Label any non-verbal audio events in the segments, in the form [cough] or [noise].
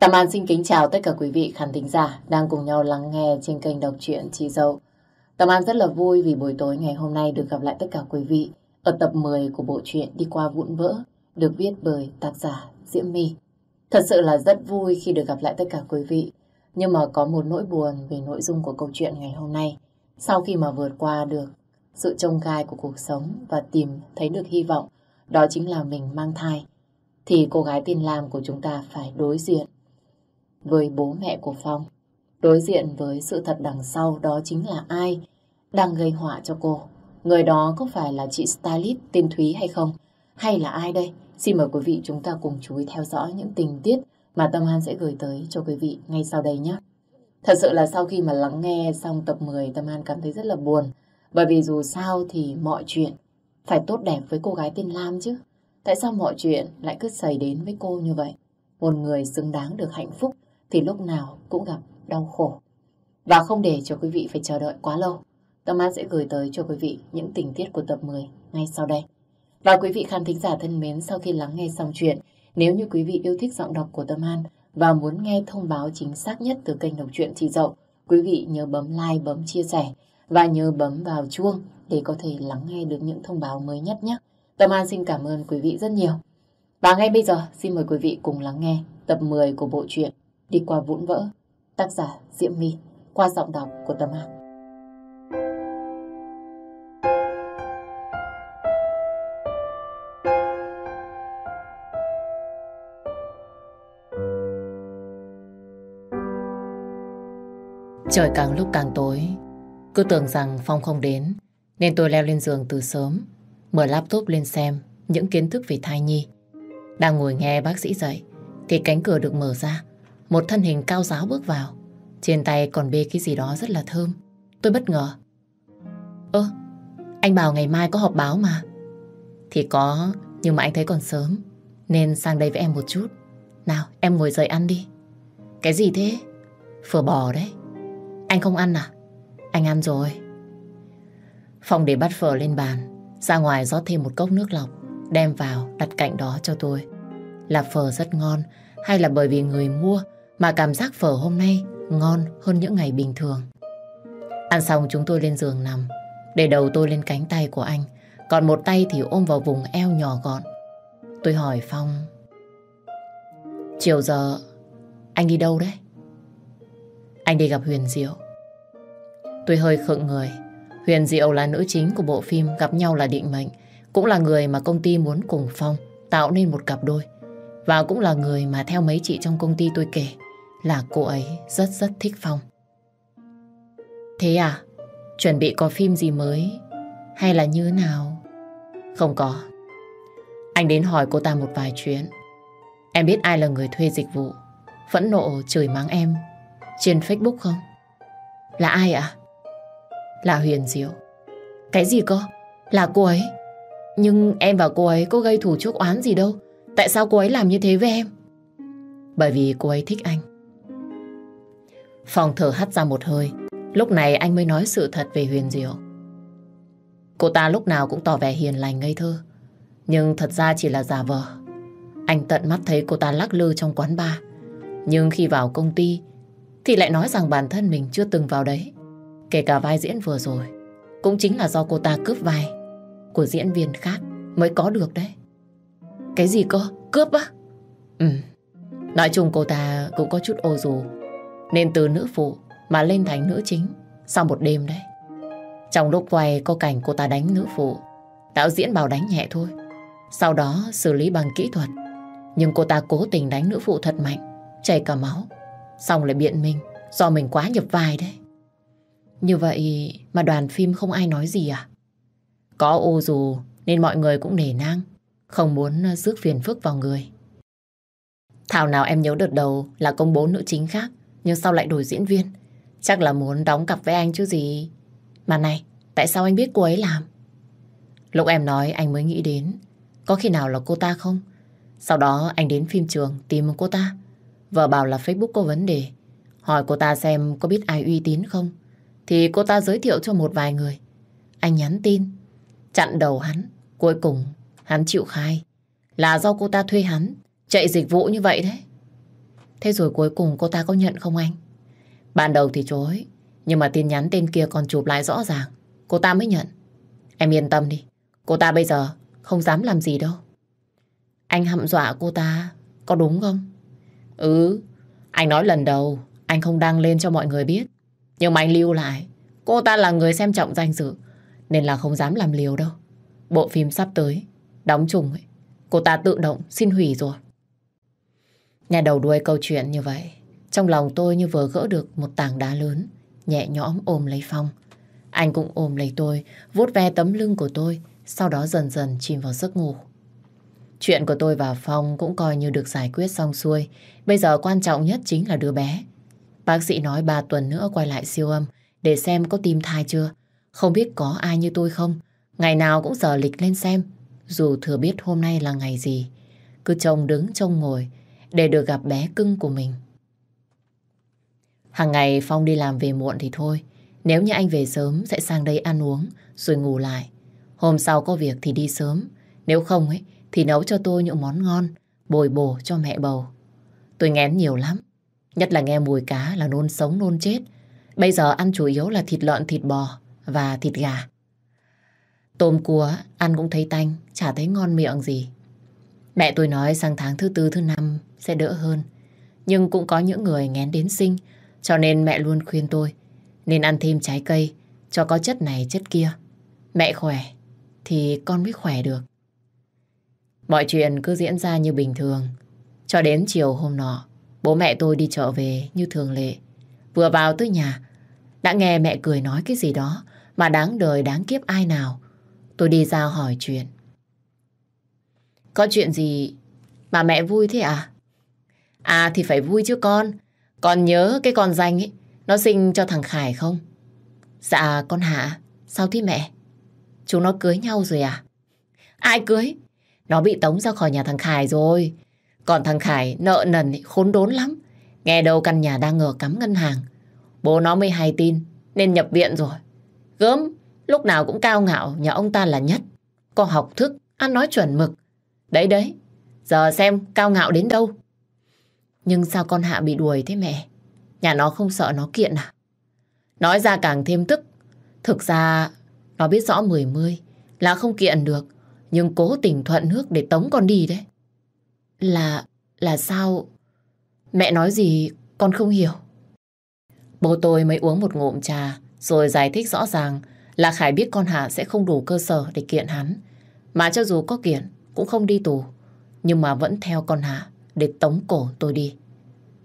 Tâm An xin kính chào tất cả quý vị khán thính giả đang cùng nhau lắng nghe trên kênh đọc truyện Chi Dâu. Tâm An rất là vui vì buổi tối ngày hôm nay được gặp lại tất cả quý vị ở tập 10 của bộ truyện Đi qua vụn vỡ được viết bởi tác giả Diễm My. Thật sự là rất vui khi được gặp lại tất cả quý vị. Nhưng mà có một nỗi buồn về nội dung của câu chuyện ngày hôm nay. Sau khi mà vượt qua được sự trông gai của cuộc sống và tìm thấy được hy vọng, đó chính là mình mang thai, thì cô gái Tiên Lam của chúng ta phải đối diện với bố mẹ của Phong. Đối diện với sự thật đằng sau đó chính là ai, đang gây họa cho cô. Người đó có phải là chị stylist tên Thúy hay không? Hay là ai đây? Xin mời quý vị chúng ta cùng chú ý theo dõi những tình tiết mà Tâm An sẽ gửi tới cho quý vị ngay sau đây nhé. Thật sự là sau khi mà lắng nghe xong tập 10 Tâm An cảm thấy rất là buồn. Bởi vì dù sao thì mọi chuyện phải tốt đẹp với cô gái tên Lam chứ. Tại sao mọi chuyện lại cứ xảy đến với cô như vậy? Một người xứng đáng được hạnh phúc thì lúc nào cũng gặp đau khổ. Và không để cho quý vị phải chờ đợi quá lâu, Tâm An sẽ gửi tới cho quý vị những tình tiết của tập 10 ngay sau đây. Và quý vị khán thính giả thân mến, sau khi lắng nghe xong chuyện, nếu như quý vị yêu thích giọng đọc của Tâm An và muốn nghe thông báo chính xác nhất từ kênh đọc truyện Chị Dậu, quý vị nhớ bấm like, bấm chia sẻ và nhớ bấm vào chuông để có thể lắng nghe được những thông báo mới nhất nhé. Tâm An xin cảm ơn quý vị rất nhiều. Và ngay bây giờ, xin mời quý vị cùng lắng nghe tập 10 của bộ truyện Đi qua vũng vỡ, tác giả Diễm My, qua giọng đọc của Tâm An. Trời càng lúc càng tối, cứ tưởng rằng Phong không đến, nên tôi leo lên giường từ sớm, mở laptop lên xem những kiến thức về thai nhi. Đang ngồi nghe bác sĩ dạy, thì cánh cửa được mở ra. Một thân hình cao giáo bước vào. Trên tay còn bê cái gì đó rất là thơm. Tôi bất ngờ. Ơ, anh bảo ngày mai có họp báo mà. Thì có, nhưng mà anh thấy còn sớm. Nên sang đây với em một chút. Nào, em ngồi dậy ăn đi. Cái gì thế? Phở bò đấy. Anh không ăn à? Anh ăn rồi. Phong để bát phở lên bàn. Ra ngoài rót thêm một cốc nước lọc. Đem vào, đặt cạnh đó cho tôi. Là phở rất ngon hay là bởi vì người mua mà cảm giác phở hôm nay ngon hơn những ngày bình thường. Ăn xong chúng tôi lên giường nằm, để đầu tôi lên cánh tay của anh, còn một tay thì ôm vào vùng eo nhỏ gọn. Tôi hỏi Phong, chiều giờ anh đi đâu đấy? Anh đi gặp Huyền Diệu. Tôi hơi khựng người. Huyền Diệu là nữ chính của bộ phim Gặp nhau là định mệnh, cũng là người mà công ty muốn cùng Phong tạo nên một cặp đôi. Và cũng là người mà theo mấy chị trong công ty tôi kể là cô ấy rất rất thích Phong. Thế à? Chuẩn bị có phim gì mới? Hay là như nào? Không có. Anh đến hỏi cô ta một vài chuyện. Em biết ai là người thuê dịch vụ phẫn nộ, chửi mắng em trên Facebook không? Là ai ạ? Là Huyền Diệu. Cái gì cơ? Là cô ấy. Nhưng em và cô ấy có gây thủ chuốc oán gì đâu. Tại sao cô ấy làm như thế với em? Bởi vì cô ấy thích anh. Phong thở hắt ra một hơi. Lúc này anh mới nói sự thật về Huyền Diệu. Cô ta lúc nào cũng tỏ vẻ hiền lành ngây thơ. Nhưng thật ra chỉ là giả vờ. Anh tận mắt thấy cô ta lắc lư trong quán bar. Nhưng khi vào công ty thì lại nói rằng bản thân mình chưa từng vào đấy. Kể cả vai diễn vừa rồi. Cũng chính là do cô ta cướp vai của diễn viên khác mới có được đấy. Cái gì cơ? Cướp á? Ừ. Nói chung cô ta cũng có chút ô dù. Nên từ nữ phụ mà lên thành nữ chính sau một đêm đấy. Trong lúc quay có cảnh cô ta đánh nữ phụ. Đạo diễn bảo đánh nhẹ thôi. Sau đó xử lý bằng kỹ thuật. Nhưng cô ta cố tình đánh nữ phụ thật mạnh. Chảy cả máu. Xong lại biện minh do mình quá nhập vai đấy. Như vậy mà đoàn phim không ai nói gì à? Có ô dù nên mọi người cũng nể nang. Không muốn rước phiền phức vào người. Thảo nào em nhớ đợt đầu là công bố nữ chính khác, nhưng sau lại đổi diễn viên. Chắc là muốn đóng cặp với anh chứ gì. Mà này, tại sao anh biết cô ấy làm? Lúc em nói anh mới nghĩ đến, có khi nào là cô ta không? Sau đó anh đến phim trường tìm cô ta. Vợ bảo là Facebook có vấn đề. Hỏi cô ta xem có biết ai uy tín không? Thì cô ta giới thiệu cho một vài người. Anh nhắn tin, chặn đầu hắn. Cuối cùng Hắn chịu khai là do cô ta thuê hắn chạy dịch vụ như vậy đấy. Thế rồi cuối cùng cô ta có nhận không anh? Ban đầu thì chối, nhưng mà tin nhắn tên kia còn chụp lại rõ ràng. Cô ta mới nhận. Em yên tâm đi, cô ta bây giờ không dám làm gì đâu. Anh hậm dọa cô ta, có đúng không? Ừ, anh nói lần đầu, anh không đăng lên cho mọi người biết. Nhưng mà anh lưu lại, cô ta là người xem trọng danh dự, nên là không dám làm liều đâu. Bộ phim sắp tới, đóng trùng ấy, cô ta tự động xin hủy rồi. Nghe đầu đuôi câu chuyện như vậy, trong lòng tôi như vừa gỡ được một tảng đá lớn, nhẹ nhõm ôm lấy Phong. Anh cũng ôm lấy tôi, vuốt ve tấm lưng của tôi, sau đó dần dần chìm vào giấc ngủ. Chuyện của tôi và Phong cũng coi như được giải quyết xong xuôi. Bây giờ quan trọng nhất chính là đứa bé. Bác sĩ nói 3 tuần nữa quay lại siêu âm để xem có tim thai chưa. Không biết có ai như tôi không. Ngày nào cũng giờ lịch lên xem. Dù thừa biết hôm nay là ngày gì. Cứ trông đứng trông ngồi để được gặp bé cưng của mình. Hàng ngày Phong đi làm về muộn thì thôi. Nếu như anh về sớm sẽ sang đây ăn uống rồi ngủ lại. Hôm sau có việc thì đi sớm. Nếu không ấy thì nấu cho tôi những món ngon, bồi bổ cho mẹ bầu. Tôi ngén nhiều lắm, nhất là nghe mùi cá là nôn sống nôn chết. Bây giờ ăn chủ yếu là thịt lợn, thịt bò và thịt gà. Tôm cua ăn cũng thấy tanh, chả thấy ngon miệng gì. Mẹ tôi nói sang tháng thứ tư, thứ năm sẽ đỡ hơn. Nhưng cũng có những người ngén đến sinh, cho nên mẹ luôn khuyên tôi nên ăn thêm trái cây, cho có chất này chất kia. Mẹ khỏe, thì con mới khỏe được. Mọi chuyện cứ diễn ra như bình thường. Cho đến chiều hôm nọ, bố mẹ tôi đi chợ về như thường lệ. Vừa vào tới nhà, đã nghe mẹ cười nói cái gì đó mà đáng đời đáng kiếp ai nào. Tôi đi ra hỏi chuyện. Có chuyện gì mà mẹ vui thế à? À thì phải vui chứ con. Con nhớ cái con danh ấy, nó sinh cho thằng Khải không? Dạ con hả? sao thế mẹ? Chúng nó cưới nhau rồi à? Ai cưới? Nó bị tống ra khỏi nhà thằng Khải rồi. Còn thằng Khải nợ nần khốn đốn lắm. Nghe đâu căn nhà đang ngờ cắm ngân hàng. Bố nó mới hay tin nên nhập viện rồi. Gớm, lúc nào cũng cao ngạo nhà ông ta là nhất. Có học thức, ăn nói chuẩn mực. Đấy đấy, giờ xem cao ngạo đến đâu. Nhưng sao con Hạ bị đuổi thế mẹ? Nhà nó không sợ nó kiện à? Nói ra càng thêm tức. Thực ra, nó biết rõ mười mươi là không kiện được, nhưng cố tình thuận nước để tống con đi đấy. Là... là sao? Mẹ nói gì con không hiểu. Bố tôi mới uống một ngụm trà, rồi giải thích rõ ràng là Khải biết con Hạ sẽ không đủ cơ sở để kiện hắn. Mà cho dù có kiện, cũng không đi tù nhưng mà vẫn theo con Hạ để tống cổ tôi đi.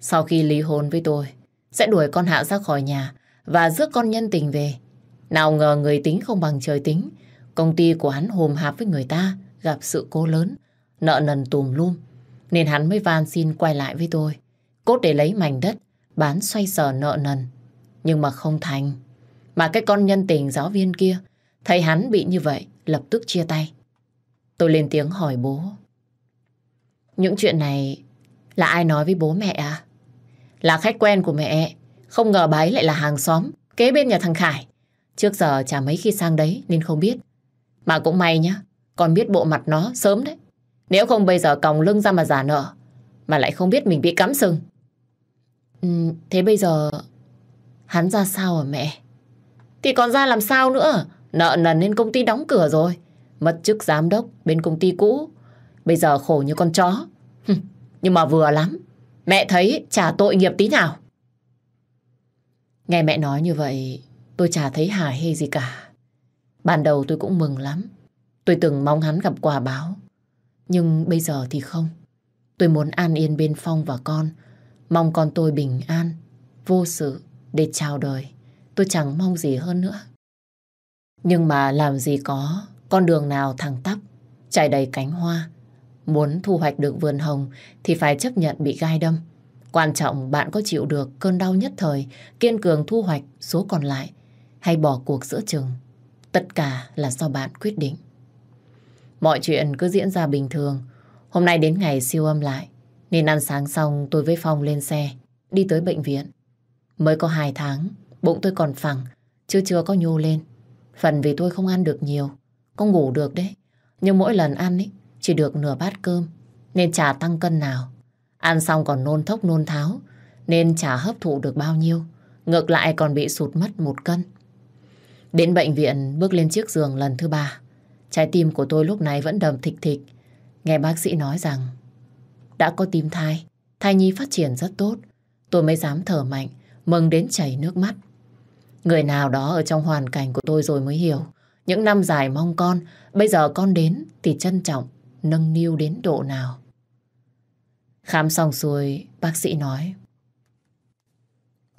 Sau khi ly hôn với tôi sẽ đuổi con Hạ ra khỏi nhà và rước con nhân tình về. Nào ngờ người tính không bằng trời tính Công ty của hắn hùm hạp với người ta, gặp sự cố lớn, nợ nần tùm lum, nên hắn mới van xin quay lại với tôi. Cốt để lấy mảnh đất, bán xoay sở nợ nần. Nhưng mà không thành. Mà cái con nhân tình giáo viên kia, thấy hắn bị như vậy, lập tức chia tay. Tôi lên tiếng hỏi bố. Những chuyện này là ai nói với bố mẹ à? Là khách quen của mẹ, không ngờ bà ấy lại là hàng xóm, kế bên nhà thằng Khải. Trước giờ chả mấy khi sang đấy nên không biết. Mà cũng may nhá, còn biết bộ mặt nó sớm đấy. Nếu không bây giờ còng lưng ra mà giả nợ, mà lại không biết mình bị cắm sừng. Ừ, thế bây giờ hắn ra sao hả mẹ? Thì còn ra làm sao nữa, nợ nần nên công ty đóng cửa rồi. Mất chức giám đốc bên công ty cũ. Bây giờ khổ như con chó. Nhưng mà vừa lắm. Mẹ thấy trả tội nghiệp tí nào. Nghe mẹ nói như vậy, tôi chả thấy hả hê gì cả. Ban đầu tôi cũng mừng lắm. Tôi từng mong hắn gặp quả báo. Nhưng bây giờ thì không. Tôi muốn an yên bên Phong và con. Mong con tôi bình an, vô sự để chào đời. Tôi chẳng mong gì hơn nữa. Nhưng mà làm gì có con đường nào thẳng tắp, trải đầy cánh hoa. Muốn thu hoạch được vườn hồng thì phải chấp nhận bị gai đâm. Quan trọng bạn có chịu được cơn đau nhất thời, kiên cường thu hoạch số còn lại, hay bỏ cuộc giữa chừng. Tất cả là do bạn quyết định. Mọi chuyện cứ diễn ra bình thường. Hôm nay đến ngày siêu âm lại. Nên ăn sáng xong tôi với Phong lên xe. Đi tới bệnh viện. Mới có hai tháng. Bụng tôi còn phẳng. Chưa chưa có nhô lên. Phần vì tôi không ăn được nhiều. Có ngủ được đấy. Nhưng mỗi lần ăn ấy, chỉ được nửa bát cơm. Nên chả tăng cân nào. Ăn xong còn nôn thốc nôn tháo, nên chả hấp thụ được bao nhiêu. Ngược lại còn bị sụt mất một cân. Đến bệnh viện bước lên chiếc giường lần thứ ba. Trái tim của tôi lúc này vẫn đầm thịch thịch. Nghe bác sĩ nói rằng đã có tim thai, thai nhi phát triển rất tốt. Tôi mới dám thở mạnh, mừng đến chảy nước mắt. Người nào đó ở trong hoàn cảnh của tôi rồi mới hiểu. Những năm dài mong con, bây giờ con đến thì trân trọng, nâng niu đến độ nào. Khám xong rồi bác sĩ nói.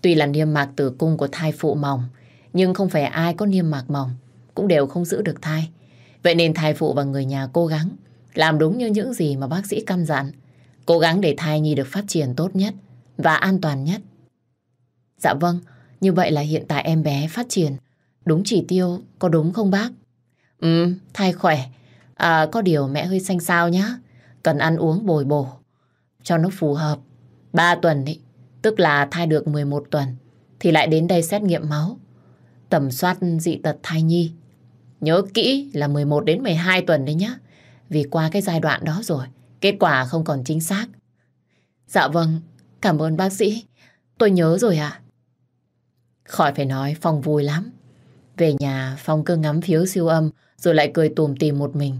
Tuy là niêm mạc tử cung của thai phụ mỏng, nhưng không phải ai có niêm mạc mỏng cũng đều không giữ được thai. Vậy nên thai phụ và người nhà cố gắng làm đúng như những gì mà bác sĩ căn dặn. Cố gắng để thai nhi được phát triển tốt nhất và an toàn nhất. Dạ vâng, như vậy là hiện tại em bé phát triển đúng chỉ tiêu, có đúng không bác? Ừ, thai khỏe. À, có điều mẹ hơi xanh xao nhá. Cần ăn uống bồi bổ cho nó phù hợp. 3 tuần ý, tức là thai được 11 tuần, thì lại đến đây xét nghiệm máu. Tầm soát dị tật thai nhi. Nhớ kỹ là 11 đến 12 tuần đấy nhá. Vì qua cái giai đoạn đó rồi, kết quả không còn chính xác. Dạ vâng, cảm ơn bác sĩ. Tôi nhớ rồi ạ. Khỏi phải nói, Phong vui lắm. Về nhà, Phong cứ ngắm phiếu siêu âm, rồi lại cười tùm tìm một mình.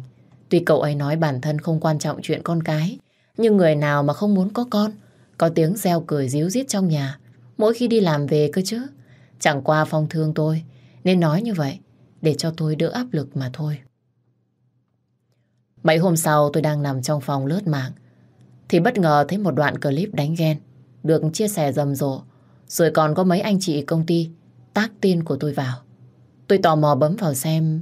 Tuy cậu ấy nói bản thân không quan trọng chuyện con cái, nhưng người nào mà không muốn có con, có tiếng reo cười díu dít trong nhà, mỗi khi đi làm về cơ chứ. Chẳng qua Phong thương tôi, nên nói như vậy, để cho tôi đỡ áp lực mà thôi. Mấy hôm sau tôi đang nằm trong phòng lướt mạng, thì bất ngờ thấy một đoạn clip đánh ghen, được chia sẻ rầm rộ, rồi còn có mấy anh chị công ty tác tin của tôi vào. Tôi tò mò bấm vào xem,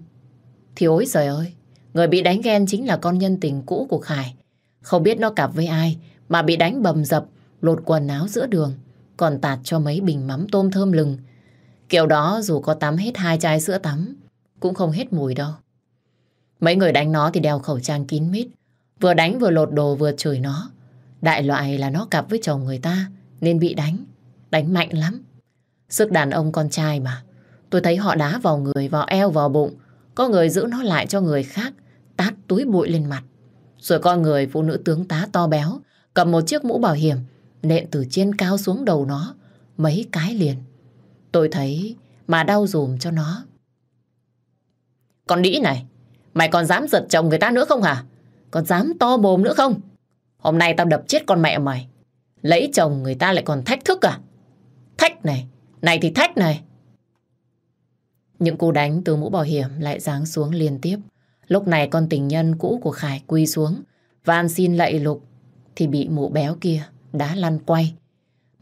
thì ôi trời ơi, người bị đánh ghen chính là con nhân tình cũ của Khải. Không biết nó cặp với ai mà bị đánh bầm dập, lột quần áo giữa đường, còn tạt cho mấy bình mắm tôm thơm lừng. Kiểu đó dù có tắm hết hai chai sữa tắm, cũng không hết mùi đâu. Mấy người đánh nó thì đeo khẩu trang kín mít, vừa đánh vừa lột đồ vừa chửi nó. Đại loại là nó cặp với chồng người ta, nên bị đánh. Đánh mạnh lắm. Sức đàn ông con trai mà. Tôi thấy họ đá vào người, vào eo, vào bụng. Có người giữ nó lại cho người khác, tát túi bụi lên mặt. Rồi con người phụ nữ tướng tá to béo, cầm một chiếc mũ bảo hiểm, nện từ trên cao xuống đầu nó, mấy cái liền. Tôi thấy mà đau dùm cho nó. Con đĩ này, mày còn dám giật chồng người ta nữa không hả? Còn dám to mồm nữa không? Hôm nay tao đập chết con mẹ mày. Lấy chồng người ta lại còn thách thức à? Thách này, này thì thách này. Những cú đánh từ mũ bảo hiểm lại giáng xuống liên tiếp. Lúc này con tình nhân cũ của Khải quy xuống, van xin lạy lục, thì bị mụ béo kia đá lăn quay.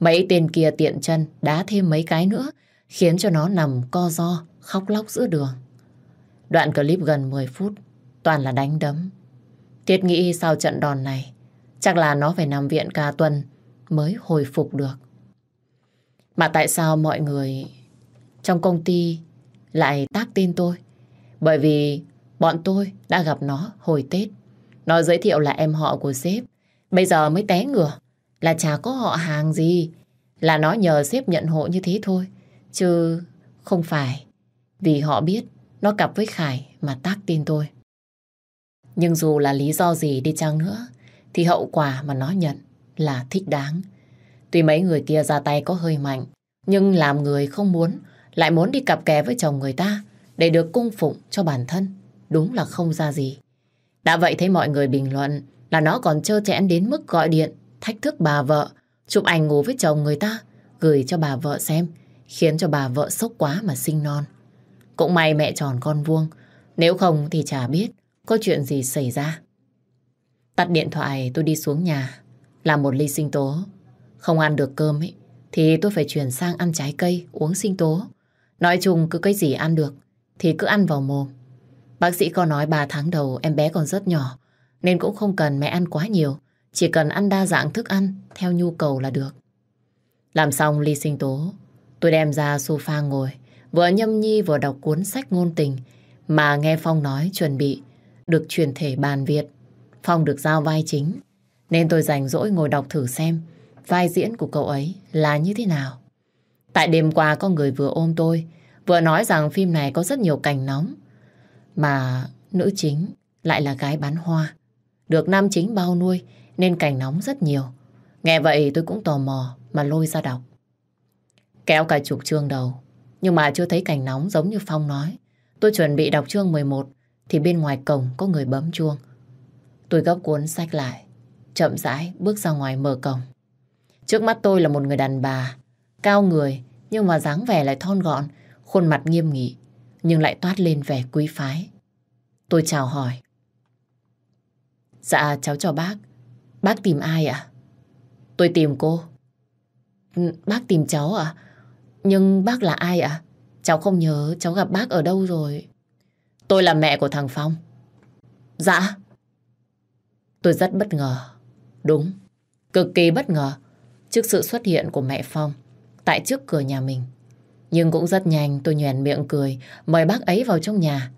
Mấy tên kia tiện chân đá thêm mấy cái nữa, khiến cho nó nằm co do, khóc lóc giữa đường. Đoạn clip gần 10 phút, toàn là đánh đấm. Thiết nghĩ sau trận đòn này, chắc là nó phải nằm viện cả tuần mới hồi phục được. Mà tại sao mọi người trong công ty lại tác tin tôi? Bởi vì bọn tôi đã gặp nó hồi Tết. Nó giới thiệu là em họ của sếp. Bây giờ mới té ngửa là chả có họ hàng gì. Là nó nhờ sếp nhận hộ như thế thôi. Chứ không phải vì họ biết nó cặp với Khải mà tác tin tôi. Nhưng dù là lý do gì đi chăng nữa, thì hậu quả mà nó nhận là thích đáng. Tuy mấy người kia ra tay có hơi mạnh, nhưng làm người không muốn lại muốn đi cặp kè với chồng người ta để được cung phụng cho bản thân. Đúng là không ra gì. Đã vậy thấy mọi người bình luận là nó còn trơ chẽn đến mức gọi điện thách thức bà vợ chụp ảnh ngủ với chồng người ta gửi cho bà vợ xem khiến cho bà vợ sốc quá mà sinh non. Cũng may mẹ tròn con vuông nếu không thì chả biết có chuyện gì xảy ra. Tắt điện thoại tôi đi xuống nhà làm một ly sinh tố. Không ăn được cơm ấy thì tôi phải chuyển sang ăn trái cây, uống sinh tố. Nói chung cứ cái gì ăn được thì cứ ăn vào mồm. Bác sĩ có nói 3 tháng đầu em bé còn rất nhỏ nên cũng không cần mẹ ăn quá nhiều. Chỉ cần ăn đa dạng thức ăn theo nhu cầu là được. Làm xong ly sinh tố, tôi đem ra sofa ngồi, vừa nhâm nhi vừa đọc cuốn sách ngôn tình mà nghe Phong nói chuẩn bị được truyền thể bàn Việt. Phong được giao vai chính, nên tôi rảnh rỗi ngồi đọc thử xem vai diễn của cậu ấy là như thế nào. Tại đêm qua có người vừa ôm tôi, vừa nói rằng phim này có rất nhiều cảnh nóng, mà nữ chính lại là gái bán hoa. Được nam chính bao nuôi nên cảnh nóng rất nhiều. Nghe vậy tôi cũng tò mò mà lôi ra đọc. Kéo cả chục chương đầu, nhưng mà chưa thấy cảnh nóng giống như Phong nói. Tôi chuẩn bị đọc chương 11 thì bên ngoài cổng có người bấm chuông. Tôi gấp cuốn sách lại, chậm rãi bước ra ngoài mở cổng. Trước mắt tôi là một người đàn bà, cao người nhưng mà dáng vẻ lại thon gọn, khuôn mặt nghiêm nghị nhưng lại toát lên vẻ quý phái. Tôi chào hỏi. Dạ cháu chào bác. Bác tìm ai ạ? Tôi tìm cô. Ừ, bác tìm cháu à? Nhưng bác là ai ạ? Cháu không nhớ cháu gặp bác ở đâu rồi. Tôi là mẹ của thằng Phong. Dạ. Tôi rất bất ngờ. Đúng, cực kỳ bất ngờ trước sự xuất hiện của mẹ Phong tại trước cửa nhà mình. Nhưng cũng rất nhanh tôi nhoèn miệng cười mời bác ấy vào trong nhà.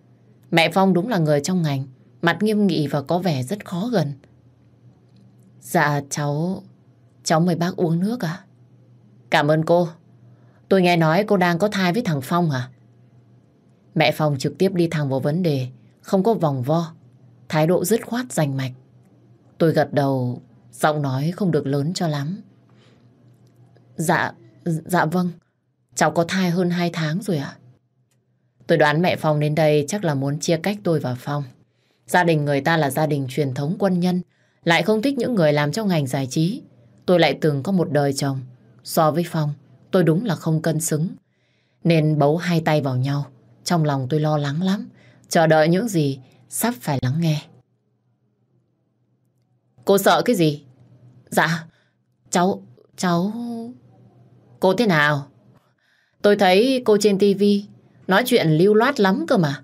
Mẹ Phong đúng là người trong ngành, mặt nghiêm nghị và có vẻ rất khó gần. Dạ cháu, cháu mời bác uống nước à? Cảm ơn cô. Tôi nghe nói cô đang có thai với thằng Phong à? Mẹ Phong trực tiếp đi thẳng vào vấn đề, không có vòng vo, thái độ dứt khoát rành mạch. Tôi gật đầu, giọng nói không được lớn cho lắm. Dạ, Dạ, dạ vâng, cháu có thai hơn 2 tháng rồi ạ. Tôi đoán mẹ Phong đến đây chắc là muốn chia cách tôi và Phong. Gia đình người ta là gia đình truyền thống quân nhân, lại không thích những người làm trong ngành giải trí. Tôi lại từng có một đời chồng. So với Phong, tôi đúng là không cân xứng. Nên bấu hai tay vào nhau. Trong lòng tôi lo lắng lắm. Chờ đợi những gì sắp phải lắng nghe. Cô sợ cái gì? Dạ, cháu, cháu... Cô thế nào? Tôi thấy cô trên tivi nói chuyện lưu loát lắm cơ mà.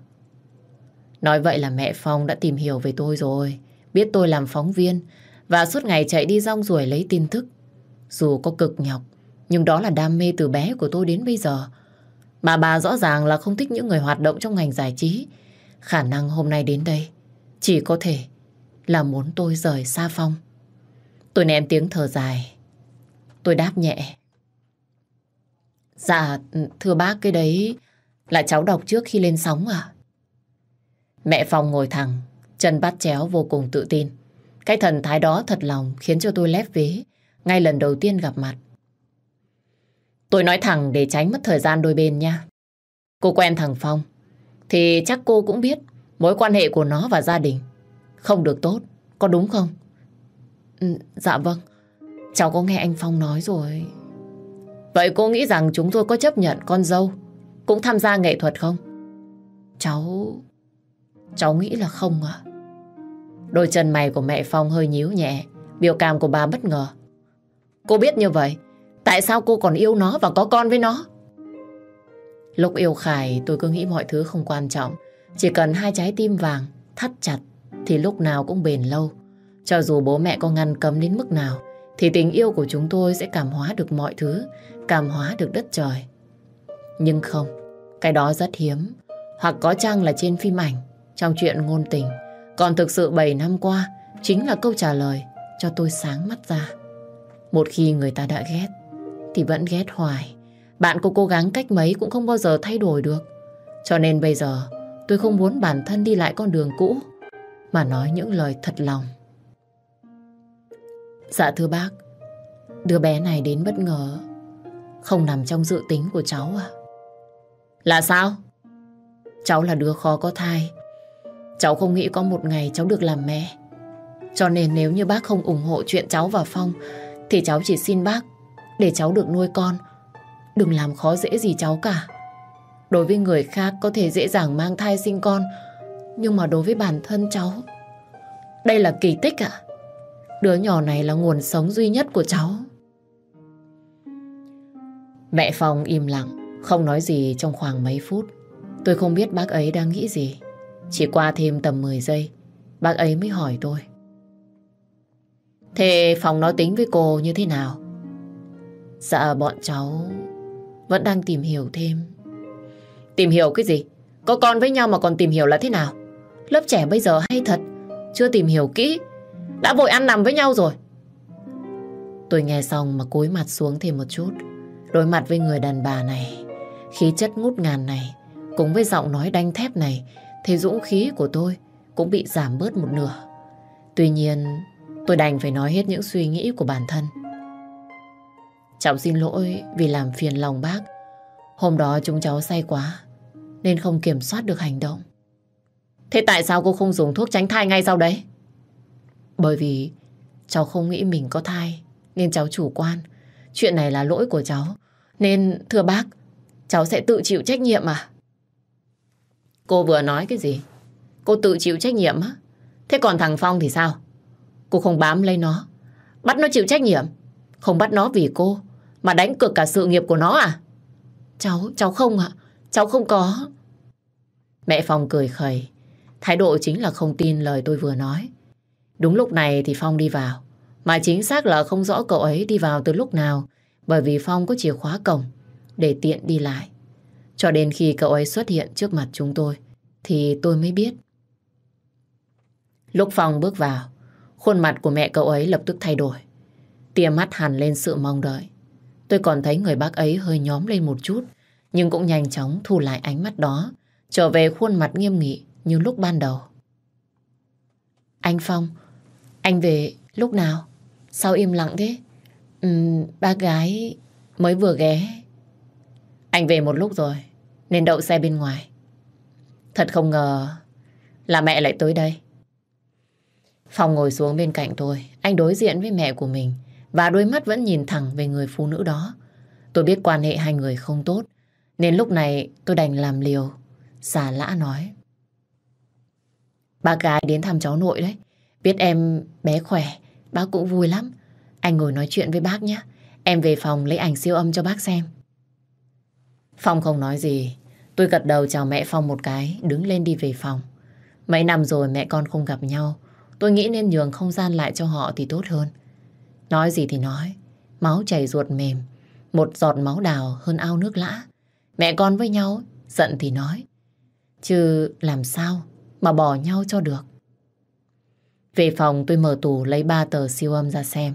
Nói vậy là mẹ Phong đã tìm hiểu về tôi rồi. Biết tôi làm phóng viên và suốt ngày chạy đi rong ruổi lấy tin tức. Dù có cực nhọc, nhưng đó là đam mê từ bé của tôi đến bây giờ. bà bà rõ ràng là không thích những người hoạt động trong ngành giải trí. Khả năng hôm nay đến đây chỉ có thể là muốn tôi rời xa Phong. Tôi ném tiếng thở dài. Tôi đáp nhẹ. Dạ, thưa bác cái đấy là cháu đọc trước khi lên sóng à? Mẹ Phong ngồi thẳng, chân bắt chéo vô cùng tự tin. Cái thần thái đó thật lòng khiến cho tôi lép vế ngay lần đầu tiên gặp mặt. Tôi nói thẳng để tránh mất thời gian đôi bên nha. Cô quen thằng Phong thì chắc cô cũng biết mối quan hệ của nó và gia đình không được tốt, có đúng không? Ừ, dạ vâng, cháu có nghe anh Phong nói rồi. Vậy cô nghĩ rằng chúng tôi có chấp nhận con dâu cũng tham gia nghệ thuật không? Cháu... Cháu nghĩ là không ạ. Đôi chân mày của mẹ Phong hơi nhíu nhẹ, biểu cảm của bà bất ngờ. Cô biết như vậy, tại sao cô còn yêu nó và có con với nó? Lúc yêu Khải tôi cứ nghĩ mọi thứ không quan trọng, chỉ cần hai trái tim vàng thắt chặt thì lúc nào cũng bền lâu. Cho dù bố mẹ có ngăn cấm đến mức nào thì tình yêu của chúng tôi sẽ cảm hóa được mọi thứ, cảm hóa được đất trời. Nhưng không, cái đó rất hiếm, hoặc có chăng là trên phim ảnh, trong chuyện ngôn tình. Còn thực sự 7 năm qua chính là câu trả lời cho tôi sáng mắt ra. Một khi người ta đã ghét thì vẫn ghét hoài. Bạn có cố gắng cách mấy cũng không bao giờ thay đổi được. Cho nên bây giờ tôi không muốn bản thân đi lại con đường cũ mà nói những lời thật lòng. Dạ thưa bác, đứa bé này đến bất ngờ không nằm trong dự tính của cháu à? Là sao? Cháu là đứa khó có thai Cháu không nghĩ có một ngày cháu được làm mẹ. Cho nên nếu như bác không ủng hộ chuyện cháu và Phong, thì cháu chỉ xin bác để cháu được nuôi con. Đừng làm khó dễ gì cháu cả. Đối với người khác có thể dễ dàng mang thai sinh con, nhưng mà đối với bản thân cháu, đây là kỳ tích ạ. Đứa nhỏ này là nguồn sống duy nhất của cháu. Mẹ Phong im lặng, không nói gì trong khoảng mấy phút. Tôi không biết bác ấy đang nghĩ gì. Chỉ qua thêm tầm 10 giây, bác ấy mới hỏi tôi. Thế phòng nói tính với cô như thế nào? Dạ bọn cháu vẫn đang tìm hiểu thêm. Tìm hiểu cái gì? Có con với nhau mà còn tìm hiểu là thế nào? Lớp trẻ bây giờ hay thật, chưa tìm hiểu kỹ, đã vội ăn nằm với nhau rồi. Tôi nghe xong mà cúi mặt xuống thêm một chút. Đối mặt với người đàn bà này, khí chất ngút ngàn này, cùng với giọng nói đanh thép này, thì dũng khí của tôi cũng bị giảm bớt một nửa. Tuy nhiên, tôi đành phải nói hết những suy nghĩ của bản thân. Cháu xin lỗi vì làm phiền lòng bác. Hôm đó chúng cháu say quá, nên không kiểm soát được hành động. Thế tại sao cô không dùng thuốc tránh thai ngay sau đấy? Bởi vì cháu không nghĩ mình có thai, nên cháu chủ quan. Chuyện này là lỗi của cháu. Nên, thưa bác, cháu sẽ tự chịu trách nhiệm à? Cô vừa nói cái gì? Cô tự chịu trách nhiệm á? Thế còn thằng Phong thì sao? Cô không bám lấy nó. Bắt nó chịu trách nhiệm. Không bắt nó vì cô, mà đánh cực cả sự nghiệp của nó à? Cháu, cháu không ạ. Cháu không có. Mẹ Phong cười khẩy. Thái độ chính là không tin lời tôi vừa nói. Đúng lúc này thì Phong đi vào. Mà chính xác là không rõ cậu ấy đi vào từ lúc nào bởi vì Phong có chìa khóa cổng để tiện đi lại. Cho đến khi cậu ấy xuất hiện trước mặt chúng tôi thì tôi mới biết. Lúc Phong bước vào, khuôn mặt của mẹ cậu ấy lập tức thay đổi. Tia mắt hẳn lên sự mong đợi. Tôi còn thấy người bác ấy hơi nhóm lên một chút, nhưng cũng nhanh chóng thu lại ánh mắt đó, trở về khuôn mặt nghiêm nghị như lúc ban đầu. Anh Phong, anh về lúc nào? Sao im lặng thế? Uhm, bác gái mới vừa ghé. Anh về một lúc rồi, nên đậu xe bên ngoài. Thật không ngờ là mẹ lại tới đây. Phong ngồi xuống bên cạnh tôi, anh đối diện với mẹ của mình và đôi mắt vẫn nhìn thẳng về người phụ nữ đó. Tôi biết quan hệ hai người không tốt, nên lúc này tôi đành làm liều. Xà lã nói. Bác gái đến thăm cháu nội đấy. Biết em bé khỏe, bác cũng vui lắm. Anh ngồi nói chuyện với bác nhé. Em về phòng lấy ảnh siêu âm cho bác xem. Phong không nói gì. Tôi gật đầu chào mẹ Phong một cái, đứng lên đi về phòng. Mấy năm rồi mẹ con không gặp nhau. Tôi nghĩ nên nhường không gian lại cho họ thì tốt hơn. Nói gì thì nói, máu chảy ruột mềm, một giọt máu đào hơn ao nước lã. Mẹ con với nhau, giận thì nói. Chứ làm sao mà bỏ nhau cho được. Về phòng tôi mở tủ lấy ba tờ siêu âm ra xem.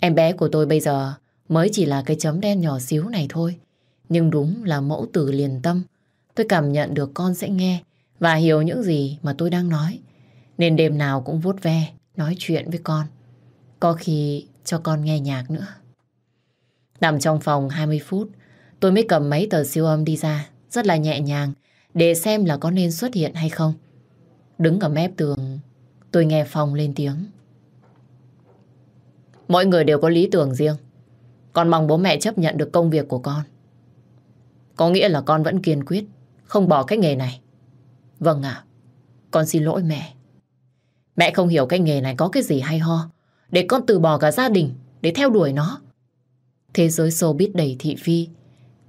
Em bé của tôi bây giờ mới chỉ là cái chấm đen nhỏ xíu này thôi. Nhưng đúng là mẫu tử liền tâm. Tôi cảm nhận được con sẽ nghe và hiểu những gì mà tôi đang nói. Nên đêm nào cũng vuốt ve, nói chuyện với con. Có khi cho con nghe nhạc nữa. Nằm trong phòng 20 phút, tôi mới cầm mấy tờ siêu âm đi ra, rất là nhẹ nhàng, để xem là có nên xuất hiện hay không. Đứng ở mép tường, tôi nghe Phong lên tiếng. Mỗi người đều có lý tưởng riêng. Con mong bố mẹ chấp nhận được công việc của con. Có nghĩa là con vẫn kiên quyết, không bỏ cái nghề này. Vâng ạ, con xin lỗi mẹ. Mẹ không hiểu cái nghề này có cái gì hay ho, để con từ bỏ cả gia đình để theo đuổi nó. Thế giới showbiz biết đầy thị phi,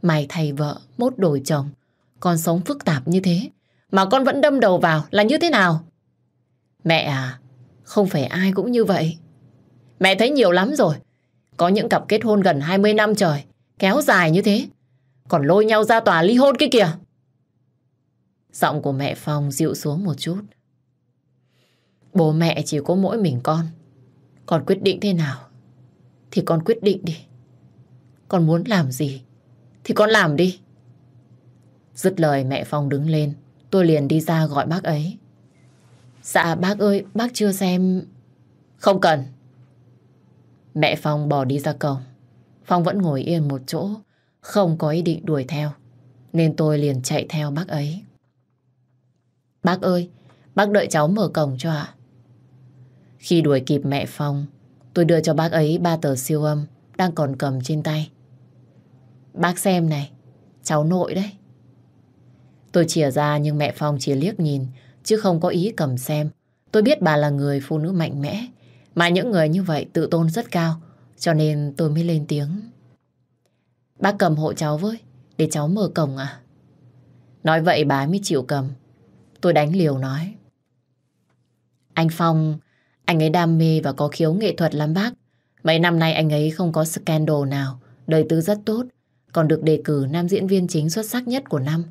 mày thầy vợ, mốt đổi chồng, con sống phức tạp như thế, mà con vẫn đâm đầu vào là như thế nào? Mẹ à, không phải ai cũng như vậy. Mẹ thấy nhiều lắm rồi. Có những cặp kết hôn gần 20 năm trời, kéo dài như thế. Còn lôi nhau ra tòa ly hôn kia kìa. Giọng của mẹ Phong dịu xuống một chút. Bố mẹ chỉ có mỗi mình con. Con quyết định thế nào thì con quyết định đi. Con muốn làm gì thì con làm đi. Dứt lời mẹ Phong đứng lên, tôi liền đi ra gọi bác ấy. Dạ bác ơi, bác chưa xem... Không cần. Mẹ Phong bỏ đi ra cổng. Phong vẫn ngồi yên một chỗ, không có ý định đuổi theo. Nên tôi liền chạy theo bác ấy. Bác ơi, bác đợi cháu mở cổng cho ạ. Khi đuổi kịp mẹ Phong, tôi đưa cho bác ấy ba tờ siêu âm đang còn cầm trên tay. Bác xem này, cháu nội đấy. Tôi chìa ra nhưng mẹ Phong chỉ liếc nhìn, chứ không có ý cầm xem. Tôi biết bà là người phụ nữ mạnh mẽ, mà những người như vậy tự tôn rất cao, cho nên tôi mới lên tiếng. Bác cầm hộ cháu với, để cháu mở cổng à? Nói vậy bà mới chịu cầm. Tôi đánh liều nói. Anh Phong, anh ấy đam mê và có khiếu nghệ thuật lắm bác. Mấy năm nay anh ấy không có scandal nào, đời tư rất tốt, còn được đề cử nam diễn viên chính xuất sắc nhất của năm.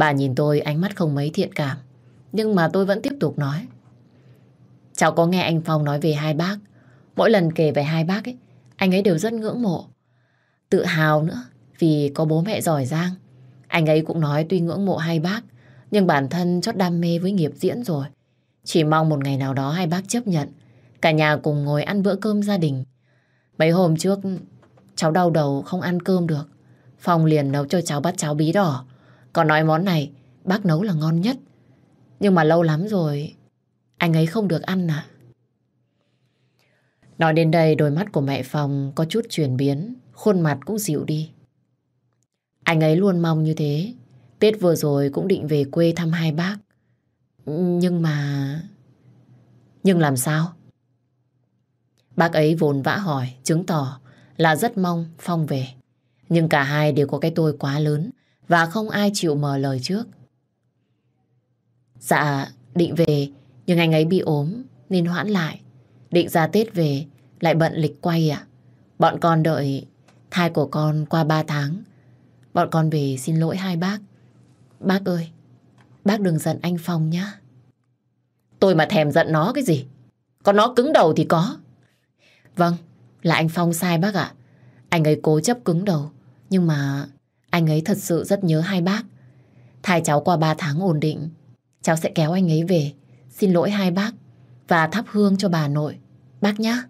Bà nhìn tôi ánh mắt không mấy thiện cảm, nhưng mà tôi vẫn tiếp tục nói. Cháu có nghe anh Phong nói về hai bác. Mỗi lần kể về hai bác ấy, anh ấy đều rất ngưỡng mộ. Tự hào nữa, vì có bố mẹ giỏi giang. Anh ấy cũng nói tuy ngưỡng mộ hai bác, nhưng bản thân chót đam mê với nghiệp diễn rồi. Chỉ mong một ngày nào đó hai bác chấp nhận, cả nhà cùng ngồi ăn bữa cơm gia đình. Mấy hôm trước, cháu đau đầu không ăn cơm được. Phong liền nấu cho cháu bát cháo bí đỏ. Còn nói món này bác nấu là ngon nhất. Nhưng mà lâu lắm rồi anh ấy không được ăn à? Nói đến đây đôi mắt của mẹ Phong có chút chuyển biến, khuôn mặt cũng dịu đi. Anh ấy luôn mong như thế. Tết vừa rồi cũng định về quê thăm hai bác. Nhưng mà... Nhưng làm sao? Bác ấy vồn vã hỏi, chứng tỏ là rất mong Phong về. Nhưng cả hai đều có cái tôi quá lớn và không ai chịu mở lời trước. Dạ, định về, nhưng anh ấy bị ốm nên hoãn lại. Định ra Tết về, lại bận lịch quay ạ. Bọn con đợi thai của con qua ba tháng. Bọn con về xin lỗi hai bác. Bác ơi, bác đừng giận anh Phong nhá. Tôi mà thèm giận nó cái gì? Còn nó cứng đầu thì có. Vâng, là anh Phong sai bác ạ. Anh ấy cố chấp cứng đầu. Nhưng mà anh ấy thật sự rất nhớ hai bác. Thai cháu qua ba tháng ổn định. Cháu sẽ kéo anh ấy về. Xin lỗi hai bác. Và thắp hương cho bà nội. Bác nhá.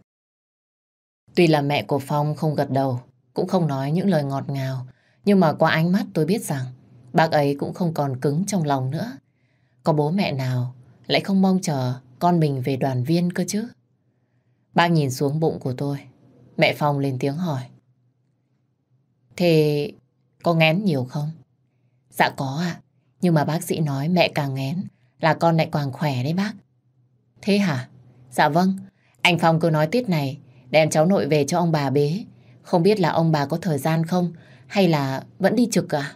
Tuy là mẹ của Phong không gật đầu, cũng không nói những lời ngọt ngào, nhưng mà qua ánh mắt tôi biết rằng bác ấy cũng không còn cứng trong lòng nữa. Có bố mẹ nào lại không mong chờ con mình về đoàn viên cơ chứ? Bác nhìn xuống bụng của tôi. Mẹ Phong lên tiếng hỏi. Thế có ngén nhiều không? Dạ có ạ. Nhưng mà bác sĩ nói mẹ càng ngén là con lại càng khỏe đấy bác. Thế hả? Dạ vâng. Anh Phong cứ nói tiết này đem cháu nội về cho ông bà bế. Không biết là ông bà có thời gian không hay là vẫn đi trực à?